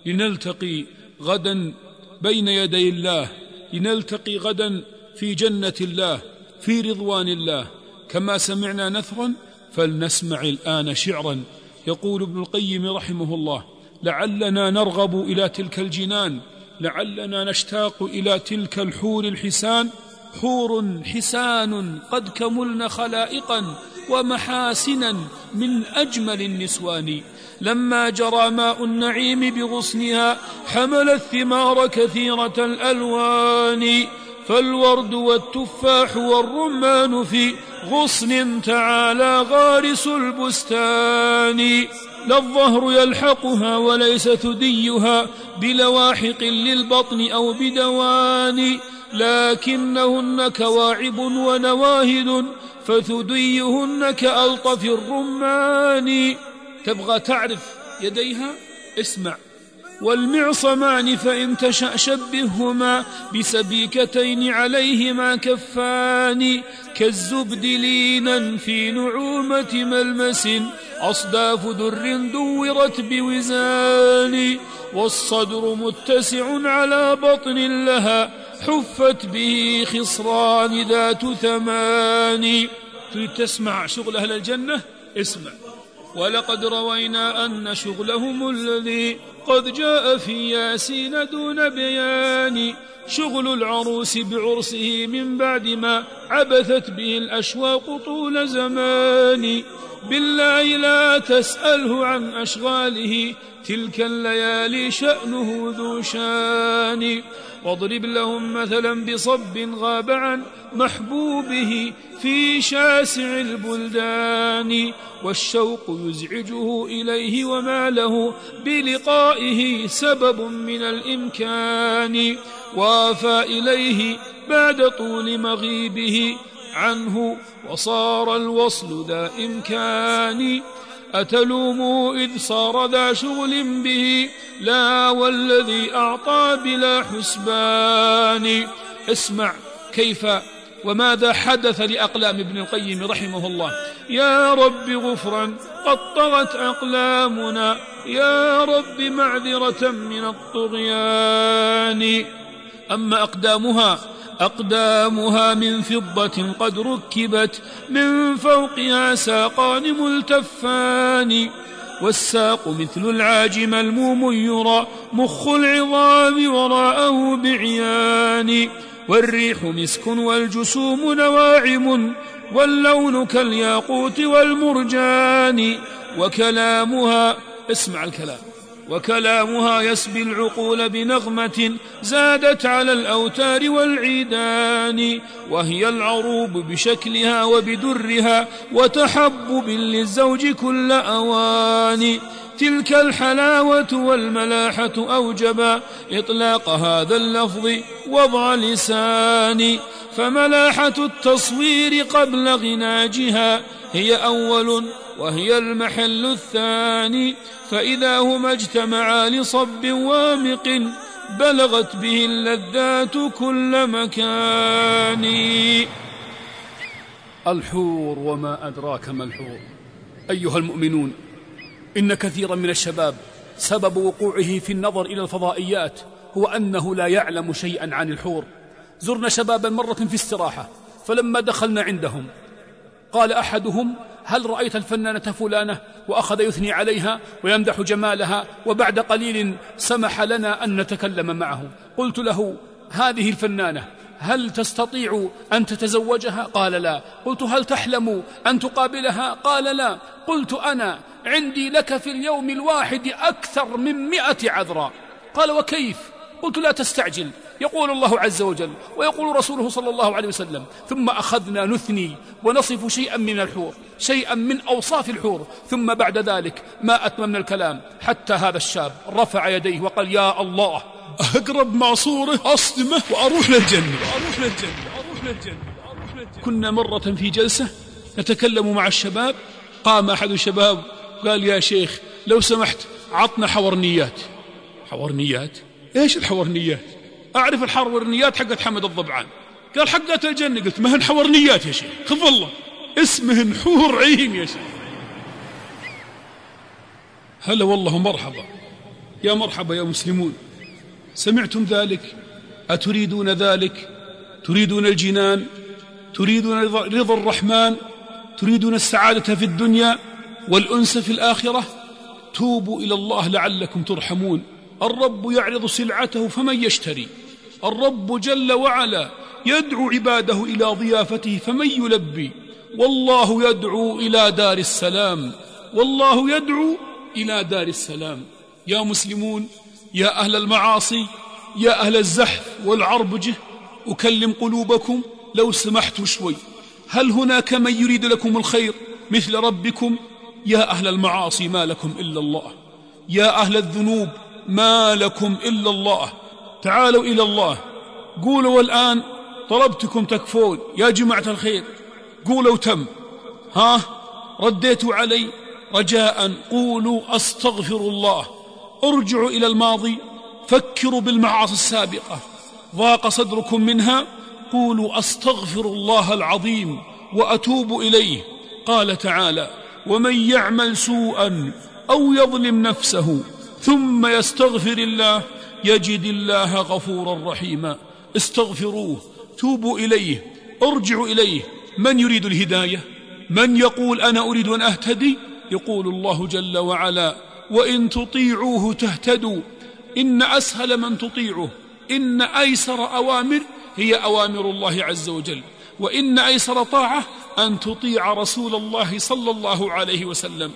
لنلتقي غدا بين يدي الله لنلتقي غدا في جنة الله في رضوان الله. كما سمعنا نثرا فلنسمع الآن شعرا. يقول ابن القيم رحمه الله لعلنا نرغب إلى تلك الجنان لعلنا نشتاق إلى تلك الحور الحسان. حور حسان قد كملن خلائقا ومحاسنا من أجمل النسوان. لما جرى ماء النعيم بغصنها حمل الثمار كثيرة الألوان. فالورد والتفاح والرمان في غصن تعالى غارس البستان. لا الظهر يلحقها وليس ثديها بلواحق للبطن أو بدوان. لكنهن كواعب ونواهد فثديهن كألطف الرمان. تبغى تعرف يديها؟ اسمع. والمعصمان فإن تشأ شبههما بسبيكتين عليهما كفان كالزبد لينا في نعومة ملمس أصداف در دورت بوزان والصدر متسع على بطن لها حفت به خصران ذات ثمان. تريد تسمع شغل أهل الجنة؟ اسمع. ولقد روينا أن شغلهم الذي قد جاء في ياسين دون بيان. شغل العروس بعرسه من بعد ما عبثت به الأشواق طول زمان. بالله لا تسأله عن أشغاله تلك الليالي شأنه ذو شان. واضرب لهم مثلا بصب غاب عن محبوبه في شاسع البلدان والشوق يزعجه إليه وما له بلقائه سبب من الإمكان. وافى إليه بعد طول مغيبه عنه وصار الوصل ذا إمكان. أتلوموا إذ صار ذا شغل به لا والذي أعطى بلا حسبان. اسمع كيف وماذا حدث لأقلام ابن القيم رحمه الله. يا رب غفرا قد طغت أقلامنا. يا رب معذرة من الطغيان. أما أقدامها أقدامها من فضة قد ركبت من فوقها ساقان ملتفان والساق مثل العاج ملموم يرى مخ العظام وراءه بعيان والريح مسك والجسوم نواعم واللون كالياقوت والمرجان وكلامها اسمع الكلام. وكلامها يسبي العقول بنغمة زادت على الأوتار والعيدان وهي العروب بشكلها وبدرها وتحبب للزوج كل أوان. تلك الحلاوة والملاحة أوجبا إطلاق هذا اللفظ وضع لسان. فملاحة التصوير قبل غناجها هي أول وهي المحل الثاني. فإذا هما اجتمعا لصب وامق بلغت به اللذات كل مكان. الحور وما أدراك ما الحور. أيها المؤمنون إن كثيرا من الشباب سبب وقوعه في النظر إلى الفضائيات هو أنه لا يعلم شيئا عن الحور. زرنا شبابا مرة في استراحة فلما دخلنا عندهم قال أحدهم هل رأيت الفنانة فلانة وأخذ يثني عليها ويمدح جمالها وبعد قليل سمح لنا أن نتكلم معه؟ قلت له هذه الفنانة هل تستطيع أن تتزوجها؟ قال لا. قلت هل تحلم أن تقابلها؟ قال لا. قلت أنا عندي لك في اليوم الواحد أكثر من مئة عذراء قال وكيف؟ قلت لا تستعجل. يقول الله عز وجل ويقول رسوله صلى الله عليه وسلم ثم أخذنا نثني ونصف شيئا من الحور شيئا من أوصاف الحور ثم بعد ذلك ما أتممنا الكلام حتى هذا الشاب رفع يديه وقال يا الله أقرب معصورة أصدمة وأروح للجنة. وأروح للجنة. وأروح للجنة. كنا مرة في جلسة نتكلم مع الشباب قام أحد الشباب قال يا شيخ لو سمحت عطنا حورنيات. حورنيات؟ إيش الحورنيات؟ أعرف الحورنيات حقت حمد الضبعان. قال حقت الجنة. قلت ما هن حورنيات يا شيخ؟ خف الله اسمهن حور عين يا شيخ. هلا والله مرحبا يا مرحبا يا مسلمون. سمعتم ذلك؟ أتريدون ذلك؟ تريدون الجنان؟ تريدون رضا الرحمن؟ تريدون السعادة في الدنيا والأنس في الآخرة؟ توبوا إلى الله لعلكم ترحمون. الرب يعرض سلعته فمن يشتري؟ الرب جل وعلا يدعو عباده إلى ضيافته فمن يلبي؟ والله يدعو إلى دار السلام. والله يدعو إلى دار السلام. يا مسلمون يا أهل المعاصي يا أهل الزحف والعربجة أكلم قلوبكم لو سمحت شوي. هل هناك من يريد لكم الخير مثل ربكم؟ يا أهل المعاصي ما لكم إلا الله. يا أهل الذنوب ما لكم إلا الله. تعالوا إلى الله. قولوا والآن طلبتكم تكفون يا جماعة الخير. قولوا تم. ها رديتوا علي رجاء قولوا أستغفر الله. ارجعوا إلى الماضي فكروا بالمعاصي السابقة. ضاق صدركم منها قولوا أستغفر الله العظيم وأتوب إليه. قال تعالى ومن يعمل سوءا أو يظلم نفسه ثم يستغفر الله يجد الله غفورا رحيما. استغفروه توبوا إليه ارجعوا إليه. من يريد الهداية؟ من يقول أنا أريد أن أهتدي؟ يقول الله جل وعلا وإن تطيعوه تهتدوا. إن أسهل من تطيعه. إن أيسر أوامر هي أوامر الله عز وجل. وإن أيسر طاعة أن تطيع رسول الله صلى الله عليه وسلم.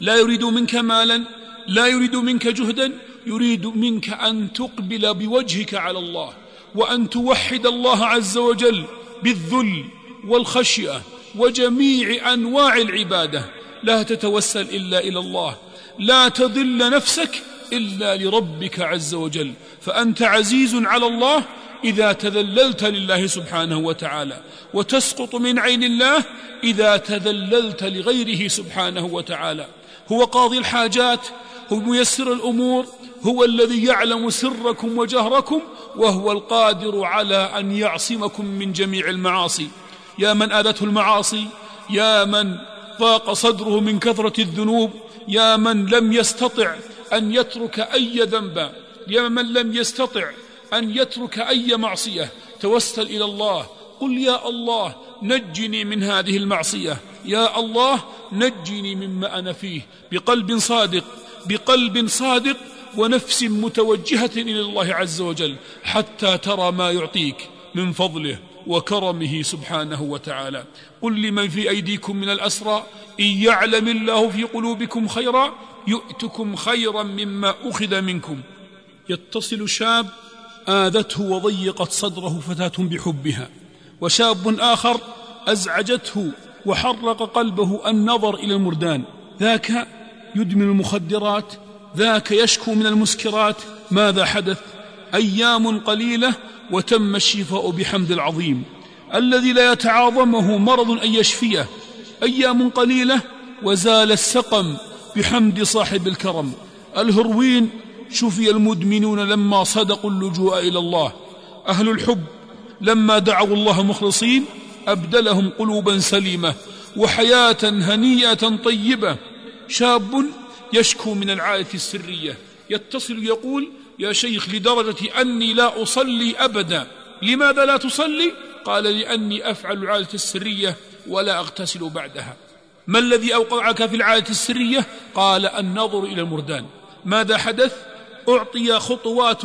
لا يريد منك مالا لا يريد منك جهدا يريد منك أن تقبل بوجهك على الله. وأن توحد الله عز وجل بالذل والخشية وجميع أنواع العبادة. لا تتوسل إلا إلى الله. لا تضل نفسك إلا لربك عز وجل فأنت عزيز على الله إذا تذللت لله سبحانه وتعالى وتسقط من عين الله إذا تذللت لغيره سبحانه وتعالى. هو قاضي الحاجات هو ميسر الأمور هو الذي يعلم سركم وجهركم وهو القادر على أن يعصمكم من جميع المعاصي. يا من آذته المعاصي يا من ضاق صدره من كثرة الذنوب يا من لم يستطع أن يترك أي ذنب يا من لم يستطع أن يترك أي معصية توسل إلى الله. قل يا الله نجني من هذه المعصية. يا الله نجني مما أنا فيه بقلب صادق بقلب صادق ونفس متوجهة إلى الله عز وجل حتى ترى ما يعطيك من فضله. وكرمه سبحانه وتعالى. قل لمن في أيديكم من الأسرى إن يعلم الله في قلوبكم خيرا يؤتكم خيرا مما أخذ منكم. يتصل شاب آذته وضيقت صدره فتاة بحبها. وشاب آخر أزعجته وحرق قلبه النظر إلى المردان. ذاك يدمن المخدرات ذاك يشكو من المسكرات. ماذا حدث؟ أيام قليلة وتم الشفاء بحمد العظيم. الذي لا يتعاظمه مرض أن يشفيه. أيام قليلة وزال السقم بحمد صاحب الكرم. الهروين شفي المدمنون لما صدقوا اللجوء إلى الله. أهل الحب لما دعوا الله مخلصين أبدلهم قلوبا سليمة وحياة هنيئة طيبة. شاب يشكو من العادة السرية. يتصل يقول يا شيخ لدرجة أني لا أصلي أبدا لماذا لا تصلي؟ قال لأني أفعل العادة السرية ولا أغتسل بعدها ما الذي أوقعك في العادة السرية؟ قال النظر إلى المردان ماذا حدث؟ أعطي خطوات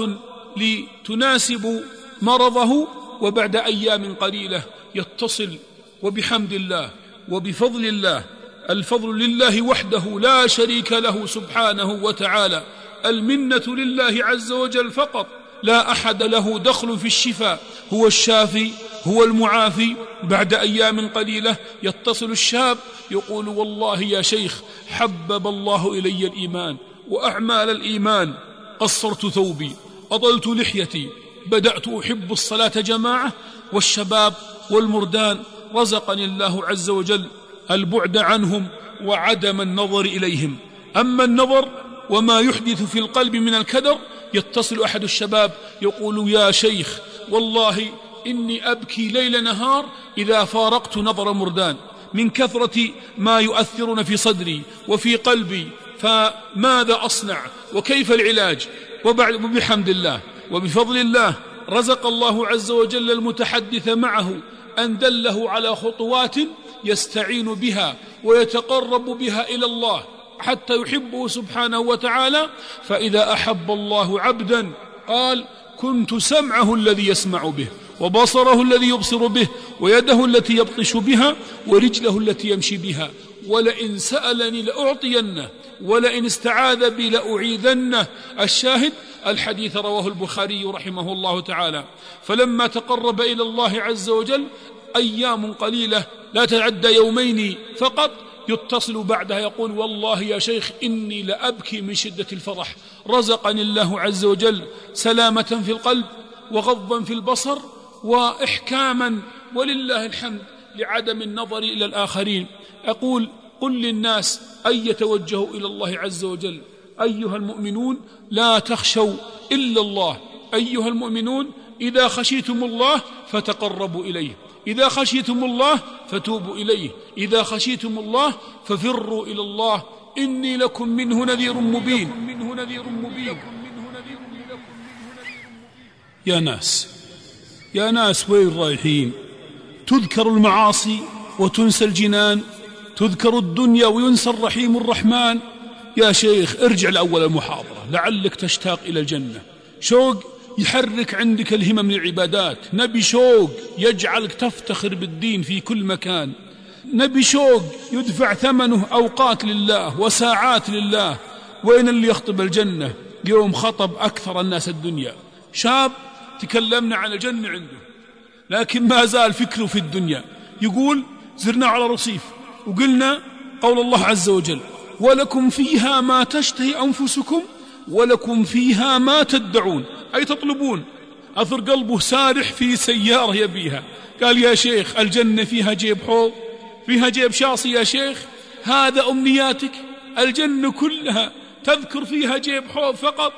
لتناسب مرضه وبعد أيام قليلة يتصل وبحمد الله وبفضل الله الفضل لله وحده لا شريك له سبحانه وتعالى المنة لله عز وجل فقط. لا أحد له دخل في الشفاء. هو الشافي هو المعافي. بعد أيام قليلة يتصل الشاب يقول والله يا شيخ حبب الله إلي الإيمان وأعمال الإيمان. قصرت ثوبي أضلت لحيتي. بدأت أحب الصلاة جماعة والشباب والمردان. رزقني الله عز وجل البعد عنهم وعدم النظر إليهم. أما النظر وما يحدث في القلب من الكدر يتصل أحد الشباب يقول يا شيخ والله إني أبكي ليل نهار إذا فارقت نظر مردان من كثرة ما يؤثرون في صدري وفي قلبي فماذا أصنع؟ وكيف العلاج؟ وبعد وبحمد الله وبفضل الله رزق الله عز وجل المتحدث معه أن دله على خطوات يستعين بها ويتقرب بها إلى الله. حتى يحبه سبحانه وتعالى فإذا أحب الله عبدا قال كنت سمعه الذي يسمع به وبصره الذي يبصر به ويده التي يبطش بها ورجله التي يمشي بها ولئن سألني لأعطينه ولئن استعاذ بي لأعيذنه. الشاهد الحديث رواه البخاري رحمه الله تعالى. فلما تقرب إلى الله عز وجل أيام قليلة لا تتعدى يومين فقط يتصل بعدها يقول والله يا شيخ إني لأبكي من شدة الفرح. رزقني الله عز وجل سلامة في القلب وغضا في البصر وإحكاما ولله الحمد لعدم النظر إلى الآخرين. أقول قل للناس أن يتوجهوا إلى الله عز وجل. أيها المؤمنون لا تخشوا إلا الله. أيها المؤمنون إذا خشيتم الله فتقربوا إليه. إذا خشيتم الله فتوبوا إليه. إذا خشيتم الله ففروا إلى الله. إني لكم منه نذير مبين. منه نذير مبين يا ناس يا ناس وين رايحين؟ تذكر المعاصي وتنسى الجنان. تذكر الدنيا وينسى الرحيم الرحمن. يا شيخ ارجع لأول المحاضرة. لعلك تشتاق إلى الجنة. شوق يحرك عندك الهمم للعبادات. نبي شوق يجعلك تفتخر بالدين في كل مكان. نبي شوق يدفع ثمنه أوقات لله وساعات لله. وين اللي يخطب الجنة؟ يوم خطب أكثر الناس الدنيا. شاب تكلمنا عن الجنة عنده. لكن ما زال فكره في الدنيا. يقول زرنا على رصيف. وقلنا قول الله عز وجل ولكم فيها ما تشتهي أنفسكم ولكم فيها ما تدعون أي تطلبون. أثر قلبه سارح في سيارة يبيها. قال يا شيخ الجنة فيها جيب حوض فيها جيب شاصي يا شيخ. هذا أمنياتك الجنة كلها تذكر فيها جيب حوض فقط.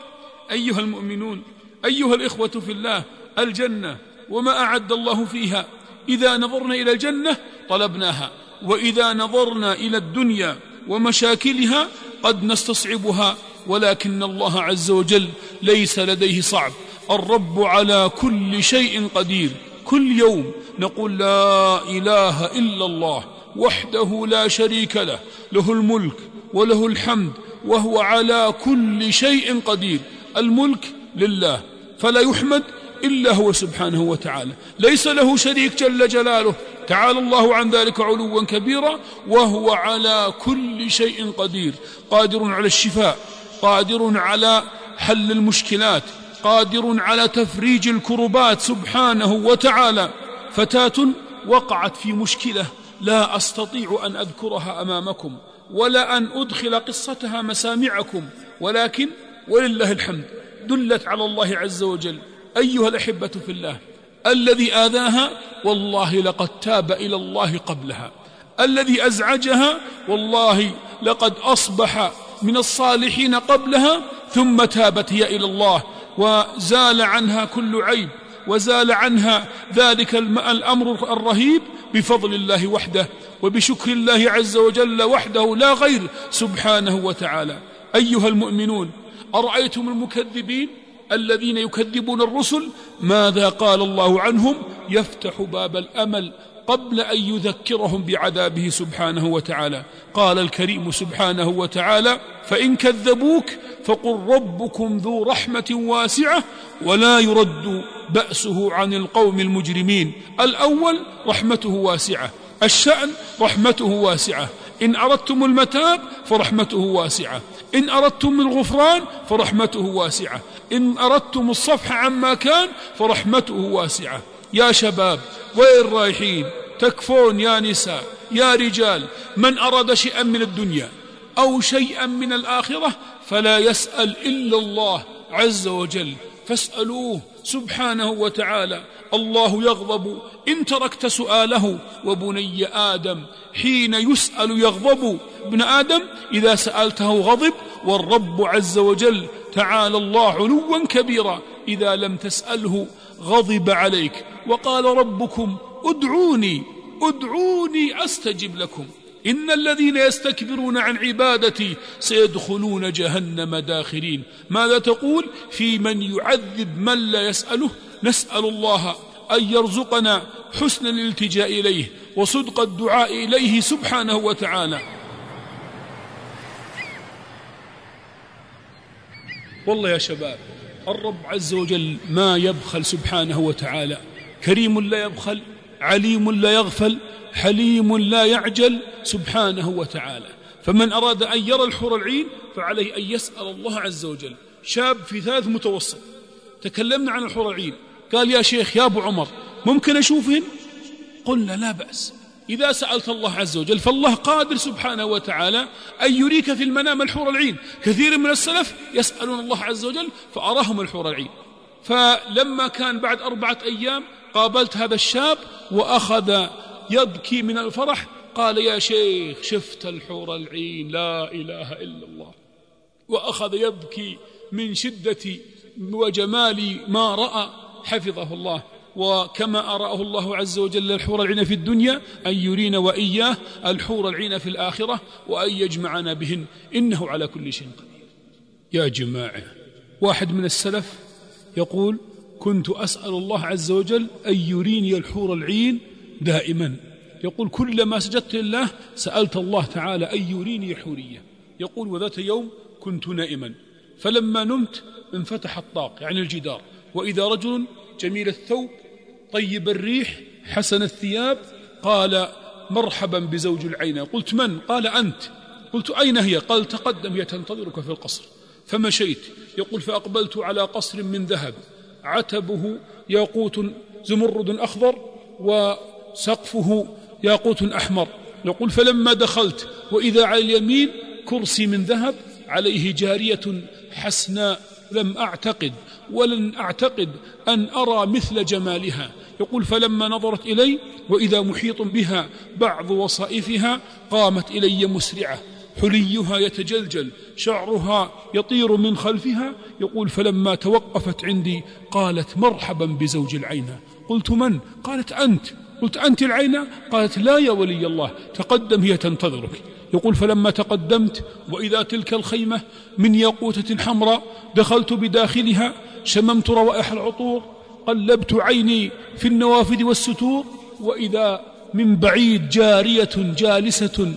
أيها المؤمنون أيها الإخوة في الله الجنة وما أعد الله فيها. إذا نظرنا إلى الجنة طلبناها وإذا نظرنا إلى الدنيا ومشاكلها قد نستصعبها. ولكن الله عز وجل ليس لديه صعب. الرب على كل شيء قدير. كل يوم نقول لا إله إلا الله وحده لا شريك له له الملك وله الحمد وهو على كل شيء قدير. الملك لله فلا يحمد إلا هو سبحانه وتعالى. ليس له شريك جل جلاله. تعالى الله عن ذلك علوا كبيرا وهو على كل شيء قدير. قادر على الشفاء قادر على حل المشكلات قادر على تفريج الكربات سبحانه وتعالى. فتاة وقعت في مشكلة لا أستطيع أن أذكرها أمامكم ولا أن أدخل قصتها مسامعكم ولكن ولله الحمد دلت على الله عز وجل. أيها الأحبة في الله الذي آذاها والله لقد تاب إلى الله قبلها الذي أزعجها والله لقد أصبح من الصالحين قبلها ثم تابت هي إلى الله وزال عنها كل عيب وزال عنها ذلك الأمر الرهيب بفضل الله وحده وبشكر الله عز وجل وحده لا غير سبحانه وتعالى. أيها المؤمنون أرأيتم المكذبين الذين يكذبون الرسل؟ ماذا قال الله عنهم؟ يفتح باب الأمل قبل أن يذكرهم بعذابه سبحانه وتعالى. قال الكريم سبحانه وتعالى فإن كذبوك فقل ربكم ذو رحمة واسعة ولا يرد بأسه عن القوم المجرمين. الأول رحمته واسعة الشأن رحمته واسعة. إن أردتم المتاب فرحمته واسعة. إن أردتم الغفران فرحمته واسعة. إن أردتم الصفح عما كان فرحمته واسعة. يا شباب وين رايحين؟ تكفون يا نساء يا رجال من أراد شيئا من الدنيا أو شيئا من الآخرة فلا يسأل إلا الله عز وجل. فاسألوه سبحانه وتعالى. الله يغضب إن تركت سؤاله. وبني آدم حين يسأل يغضب. ابن آدم إذا سألته غضب. والرب عز وجل تعالى الله علوا كبيرا إذا لم تسأله غضب عليك. وقال ربكم ادعوني ادعوني أستجب لكم. إن الذين يستكبرون عن عبادتي سيدخلون جهنم داخرين. ماذا تقول؟ في من يعذب من لا يسأله نسأل الله أن يرزقنا حسن الالتجاء إليه وصدق الدعاء إليه سبحانه وتعالى. والله يا شباب الرب عز وجل ما يبخل سبحانه وتعالى. كريم لا يبخل عليم لا يغفل حليم لا يعجل سبحانه وتعالى. فمن أراد أن يرى الحور العين فعليه أن يسأل الله عز وجل. شاب في ثالث متوسط. تكلمنا عن الحور العين. قال يا شيخ يا أبو عمر ممكن أشوفهن؟ قلنا لا بأس. إذا سألت الله عز وجل فالله قادر سبحانه وتعالى أن يريك في المنام الحور العين. كثير من السلف يسألون الله عز وجل فأراهم الحور العين. فلما كان بعد أربعة أيام قابلت هذا الشاب وأخذ يبكي من الفرح قال يا شيخ شفت الحور العين لا إله إلا الله. وأخذ يبكي من شدة وجمال ما رأى حفظه الله. وكما أراه الله عز وجل الحور العين في الدنيا أن يرينا وإياه الحور العين في الآخرة وأن يجمعنا بهن. إنه على كل شيء قدير. يا جماعة واحد من السلف يقول كنت أسأل الله عز وجل أن يريني الحور العين دائما. يقول كلما سجدت لله سألت الله تعالى أن يريني حورية. يقول وذات يوم كنت نائما. فلما نمت انفتح الطاق يعني الجدار. وإذا رجل جميل الثوب طيب الريح حسن الثياب قال مرحبا بزوج العين. قلت من؟ قال أنت. قلت أين هي؟ قال تقدم هي تنتظرك في القصر. فمشيت يقول فأقبلت على قصر من ذهب. عتبه ياقوت زمرد أخضر وسقفه ياقوت أحمر. يقول فلما دخلت وإذا على اليمين كرسي من ذهب عليه جارية حسناء لم أعتقد ولن أعتقد أن أرى مثل جمالها. يقول فلما نظرت إلي وإذا محيط بها بعض وصائفها قامت إلي مسرعة. حليها يتجلجل شعرها يطير من خلفها يقول فلما توقفت عندي قالت مرحبا بزوج العينة قلت من؟ قالت أنت قلت أنت العينة؟ قالت لا يا ولي الله تقدم هي تنتظرك يقول فلما تقدمت وإذا تلك الخيمة من ياقوتة حمراء دخلت بداخلها شممت روائح العطور قلبت عيني في النوافذ والستور وإذا من بعيد جارية جالسة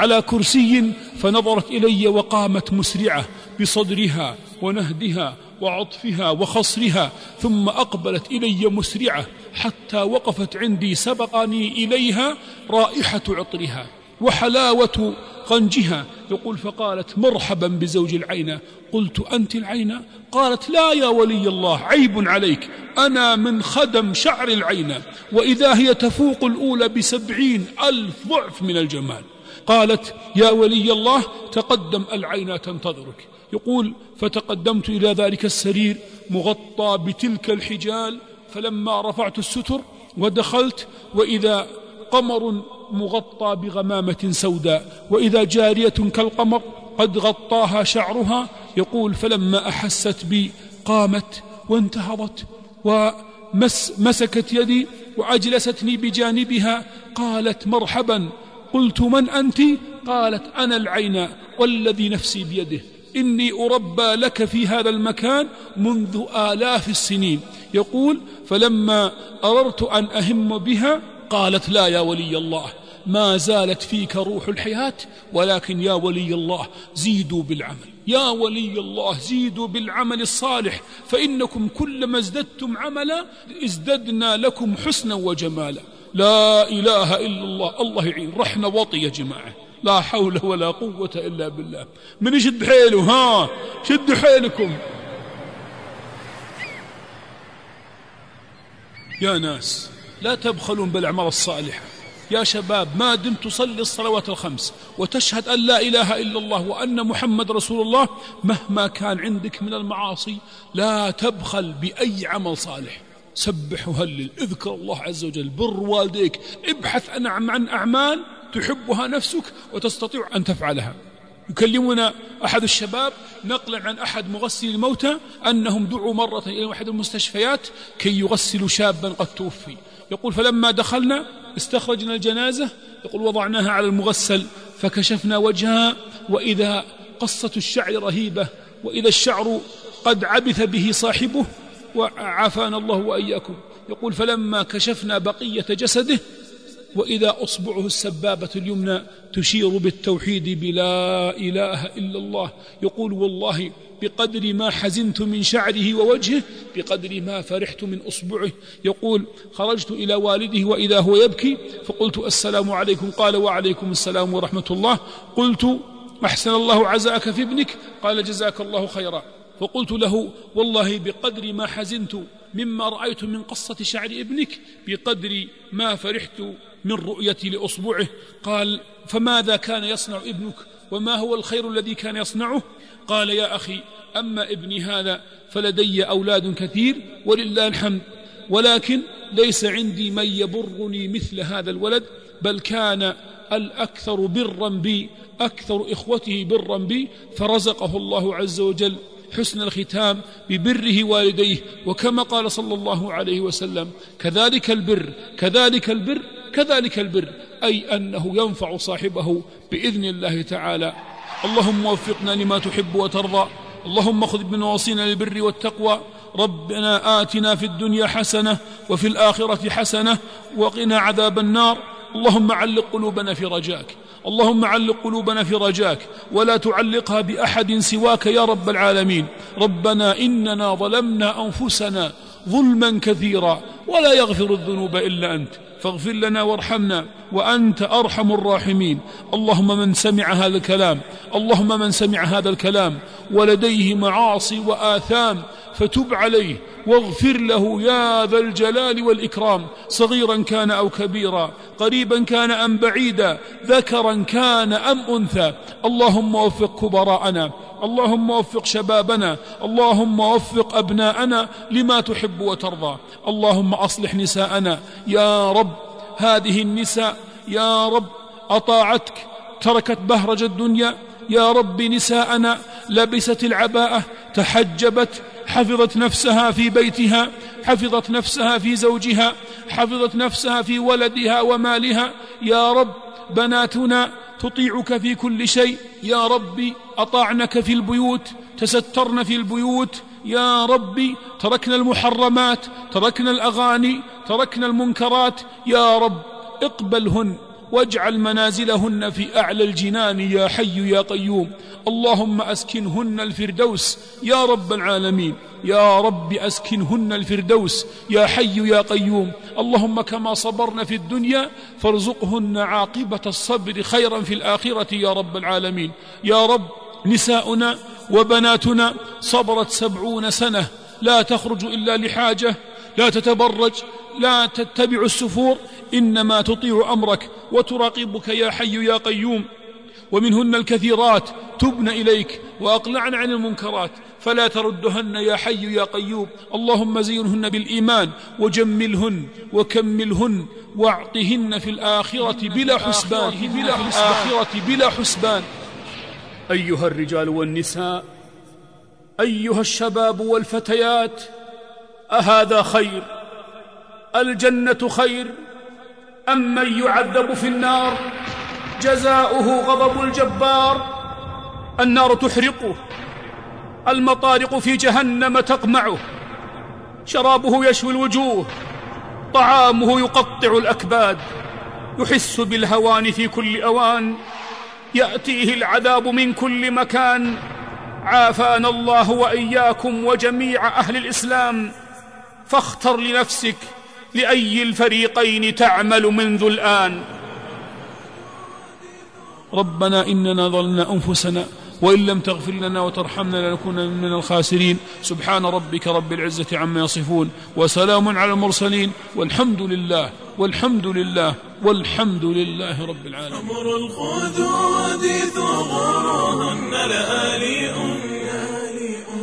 على كرسي فنظرت إلي وقامت مسرعة بصدرها ونهدها وعطفها وخصرها ثم أقبلت إلي مسرعة حتى وقفت عندي سبقني إليها رائحة عطرها وحلاوة قنجها. يقول فقالت مرحبا بزوج العينة قلت أنت العينة قالت لا يا ولي الله عيب عليك أنا من خدم شعر العينة وإذا هي تفوق الأولى بسبعين ألف ضعف من الجمال. قالت يا ولي الله تقدم العينة تنتظرك. يقول فتقدمت إلى ذلك السرير مغطى بتلك الحجال فلما رفعت الستر ودخلت وإذا قمر مغطى بغمامة سوداء وإذا جارية كالقمر قد غطاها شعرها يقول فلما أحست بي قامت وانتهضت ومسكت يدي وأجلستني بجانبها قالت مرحبا قلت من أنت؟ قالت أنا العين والذي نفسي بيده. إني أربى لك في هذا المكان منذ آلاف السنين. يقول فلما أردت أن أهم بها قالت لا يا ولي الله ما زالت فيك روح الحياة ولكن يا ولي الله زيدوا بالعمل. يا ولي الله زيدوا بالعمل الصالح فإنكم كلما ازددتم عملا ازددنا لكم حسنا وجمالا. لا إله إلا الله. الله يعين. رحنا وطي يا جماعة. لا حول ولا قوة إلا بالله. من يشد حيله؟ ها؟ شدوا حيلكم. يا ناس لا تبخلون بالأعمال الصالحة. يا شباب ما دمت تصلي الصلوات الخمس وتشهد أن لا إله إلا الله وأن محمد رسول الله مهما كان عندك من المعاصي لا تبخل بأي عمل صالح. سبح وهلل اذكر الله عز وجل. بر والديك ابحث عن أعمال تحبها نفسك وتستطيع أن تفعلها. يكلمنا أحد الشباب نقلا عن أحد مغسلي الموتى أنهم دعوا مرة إلى أحد المستشفيات كي يغسلوا شابا قد توفي. يقول فلما دخلنا استخرجنا الجنازة. يقول وضعناها على المغسل فكشفنا وجهها وإذا قصة الشعر رهيبة وإذا الشعر قد عبث به صاحبه وعافانا الله وإياكم. يقول فلما كشفنا بقية جسده وإذا أصبعه السبابة اليمنى تشير بالتوحيد بلا إله إلا الله. يقول والله بقدر ما حزنت من شعره ووجهه بقدر ما فرحت من أصبعه. يقول خرجت إلى والده وإذا هو يبكي فقلت السلام عليكم. قال وعليكم السلام ورحمة الله. قلت أحسن الله عزاك في ابنك. قال جزاك الله خيرا. فقلت له والله بقدر ما حزنت مما رأيت من قصة شعر ابنك بقدر ما فرحت من رؤيتي لأصبعه. قال فماذا كان يصنع ابنك؟ وما هو الخير الذي كان يصنعه؟ قال يا أخي أما ابني هذا فلدي أولاد كثير ولله الحمد. ولكن ليس عندي من يبرني مثل هذا الولد بل كان الأكثر برا بي أكثر إخوته برا بي فرزقه الله عز وجل. حسن الختام ببره والديه وكما قال صلى الله عليه وسلم كذلك البر كذلك البر كذلك البر أي أنه ينفع صاحبه بإذن الله تعالى. اللهم وفقنا لما تحب وترضى اللهم خذ بنواصينا للبر والتقوى ربنا آتنا في الدنيا حسنة وفي الآخرة حسنة وقنا عذاب النار اللهم علق قلوبنا في رجاك. اللهم علق قلوبنا في رجاك ولا تعلقها بأحد سواك يا رب العالمين. ربنا إننا ظلمنا أنفسنا ظلما كثيرا ولا يغفر الذنوب إلا أنت. فاغفر لنا وارحمنا وأنت أرحم الراحمين. اللهم من سمع هذا الكلام اللهم من سمع هذا الكلام ولديه معاصي وآثام فتب عليه واغفر له يا ذا الجلال والإكرام. صغيرا كان أو كبيرا قريبا كان أم بعيدا ذكرا كان أم أنثى. اللهم وفق كبراءنا اللهم وفق شبابنا اللهم وفق أبناءنا لما تحب وترضى. اللهم أصلح نساءنا. يا رب هذه النساء يا رب أطاعتك تركت بهرج الدنيا. يا رب نساءنا لبست العباءة تحجبت حفظت نفسها في بيتها حفظت نفسها في زوجها حفظت نفسها في ولدها ومالها. يا رب بناتنا تطيعك في كل شيء. يا ربي أطعنك في البيوت تسترن في البيوت. يا ربي تركنا المحرمات تركنا الأغاني تركنا المنكرات. يا رب اقبلهن واجعل منازلهن في أعلى الجنان يا حي يا قيوم. اللهم أسكنهن الفردوس يا رب العالمين. يا رب أسكنهن الفردوس يا حي يا قيوم. اللهم كما صبرن في الدنيا فارزقهن عاقبة الصبر خيرا في الآخرة يا رب العالمين. يا رب نساؤنا وبناتنا صبرت سبعون سنة. لا تخرج إلا لحاجة. لا تتبرج. لا تتبع السفور. إنما تطيع أمرك وتراقبك يا حي يا قيوم. ومنهن الكثيرات تبن إليك وأقلعن عن المنكرات. فلا تردهن يا حي يا قيوم. اللهم زينهن بالإيمان وجملهن وكملهن وأعطهن في الآخرة بلا حسبان. بلا الآخرة بلا حسبان. أيها الرجال والنساء أيها الشباب والفتيات أهذا خير؟ الجنة خير؟ أم من يعذب في النار. جزاؤه غضب الجبار. النار تحرقه. المطارق في جهنم تقمعه. شرابه يشوي الوجوه. طعامه يقطع الأكباد. يحس بالهوان في كل أوان. يأتيه العذاب من كل مكان. عافانا الله وإياكم وجميع أهل الإسلام. فاختر لنفسك لأي الفريقين تعمل منذ الآن. ربنا إننا ظلنا أنفسنا وإن لم تغفر لنا وترحمنا لنكون من الخاسرين. سبحان ربك رب العزة عما يصفون وسلام على المرسلين. والحمد لله والحمد لله والحمد لله رب العالمين. أمر الخدود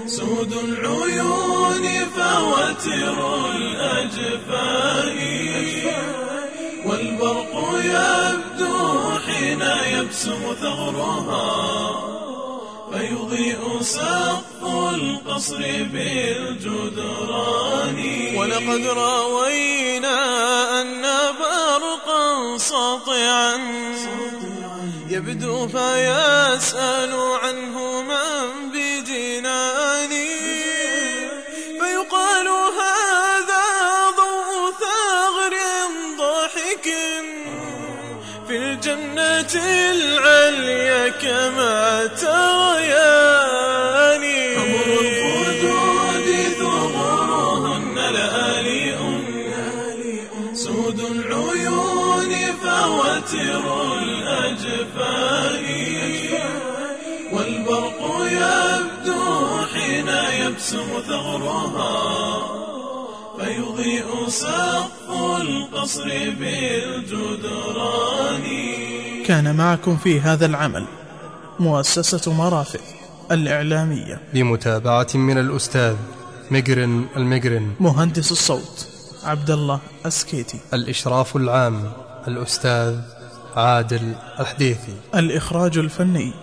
سود العيون فوتر الأجفان. والبرق يبدو حين يبسم ثغرها. فيضيء سقف القصر بالجدران. ولقد راوينا أن برقا ساطعا. يبدو فيسأل عنه من بجنان. فيقال هذا ضوء ثغر ضاحك في الجنة العليا كما تريان. أمر الخدود سود العيون فوتر يبسم ثغرها فيضيء سقف القصر بالجدران. كان معكم في هذا العمل مؤسسة مرافق الإعلامية. بمتابعة من الأستاذ مقرن المقرن مهندس الصوت عبد الله السكيتي الإشراف العام الأستاذ عادل الحديثي. الإخراج الفني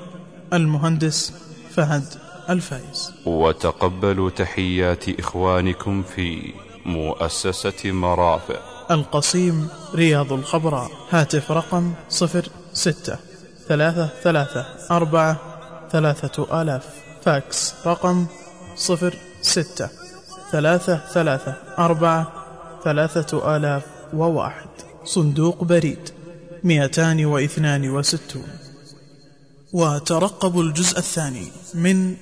المهندس فهد الفايز وتقبلوا تحيات إخوانكم في مؤسسة مرافق القصيم رياض الخبراء. هاتف رقم صفر ستة ثلاثة ثلاثة أربعة ثلاثة آلاف. فاكس رقم صفر ستة ثلاثة ثلاثة أربعة ثلاثة آلاف وواحد. صندوق بريد مئتان واثنان وستون. وترقبوا الجزء الثاني من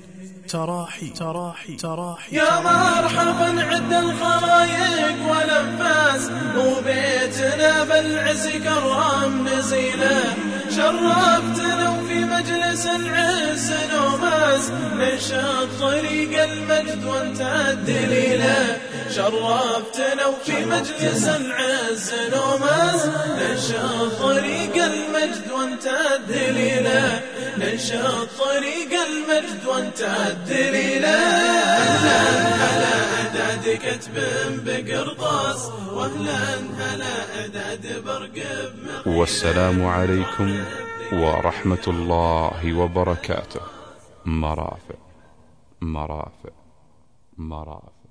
تراحي تراحي تراحي. يا مرحبا عد الخلايق والانفاس وبيتنا بالعز كرام نزيلة. شرفتنا وفي مجلس العز نوماس نشاط طريق المجد وانت الدليله شرفتنا وفي مجلس العز نومس ننشط طريق المجد وانت الدليله ننشط طريق المجد وانت الدليله أهلا هلا اعداد كتب بقرطاس وأهلا هلا اعداد برقب والسلام عليكم ورحمة الله وبركاته. مرافق مرافق مرافق.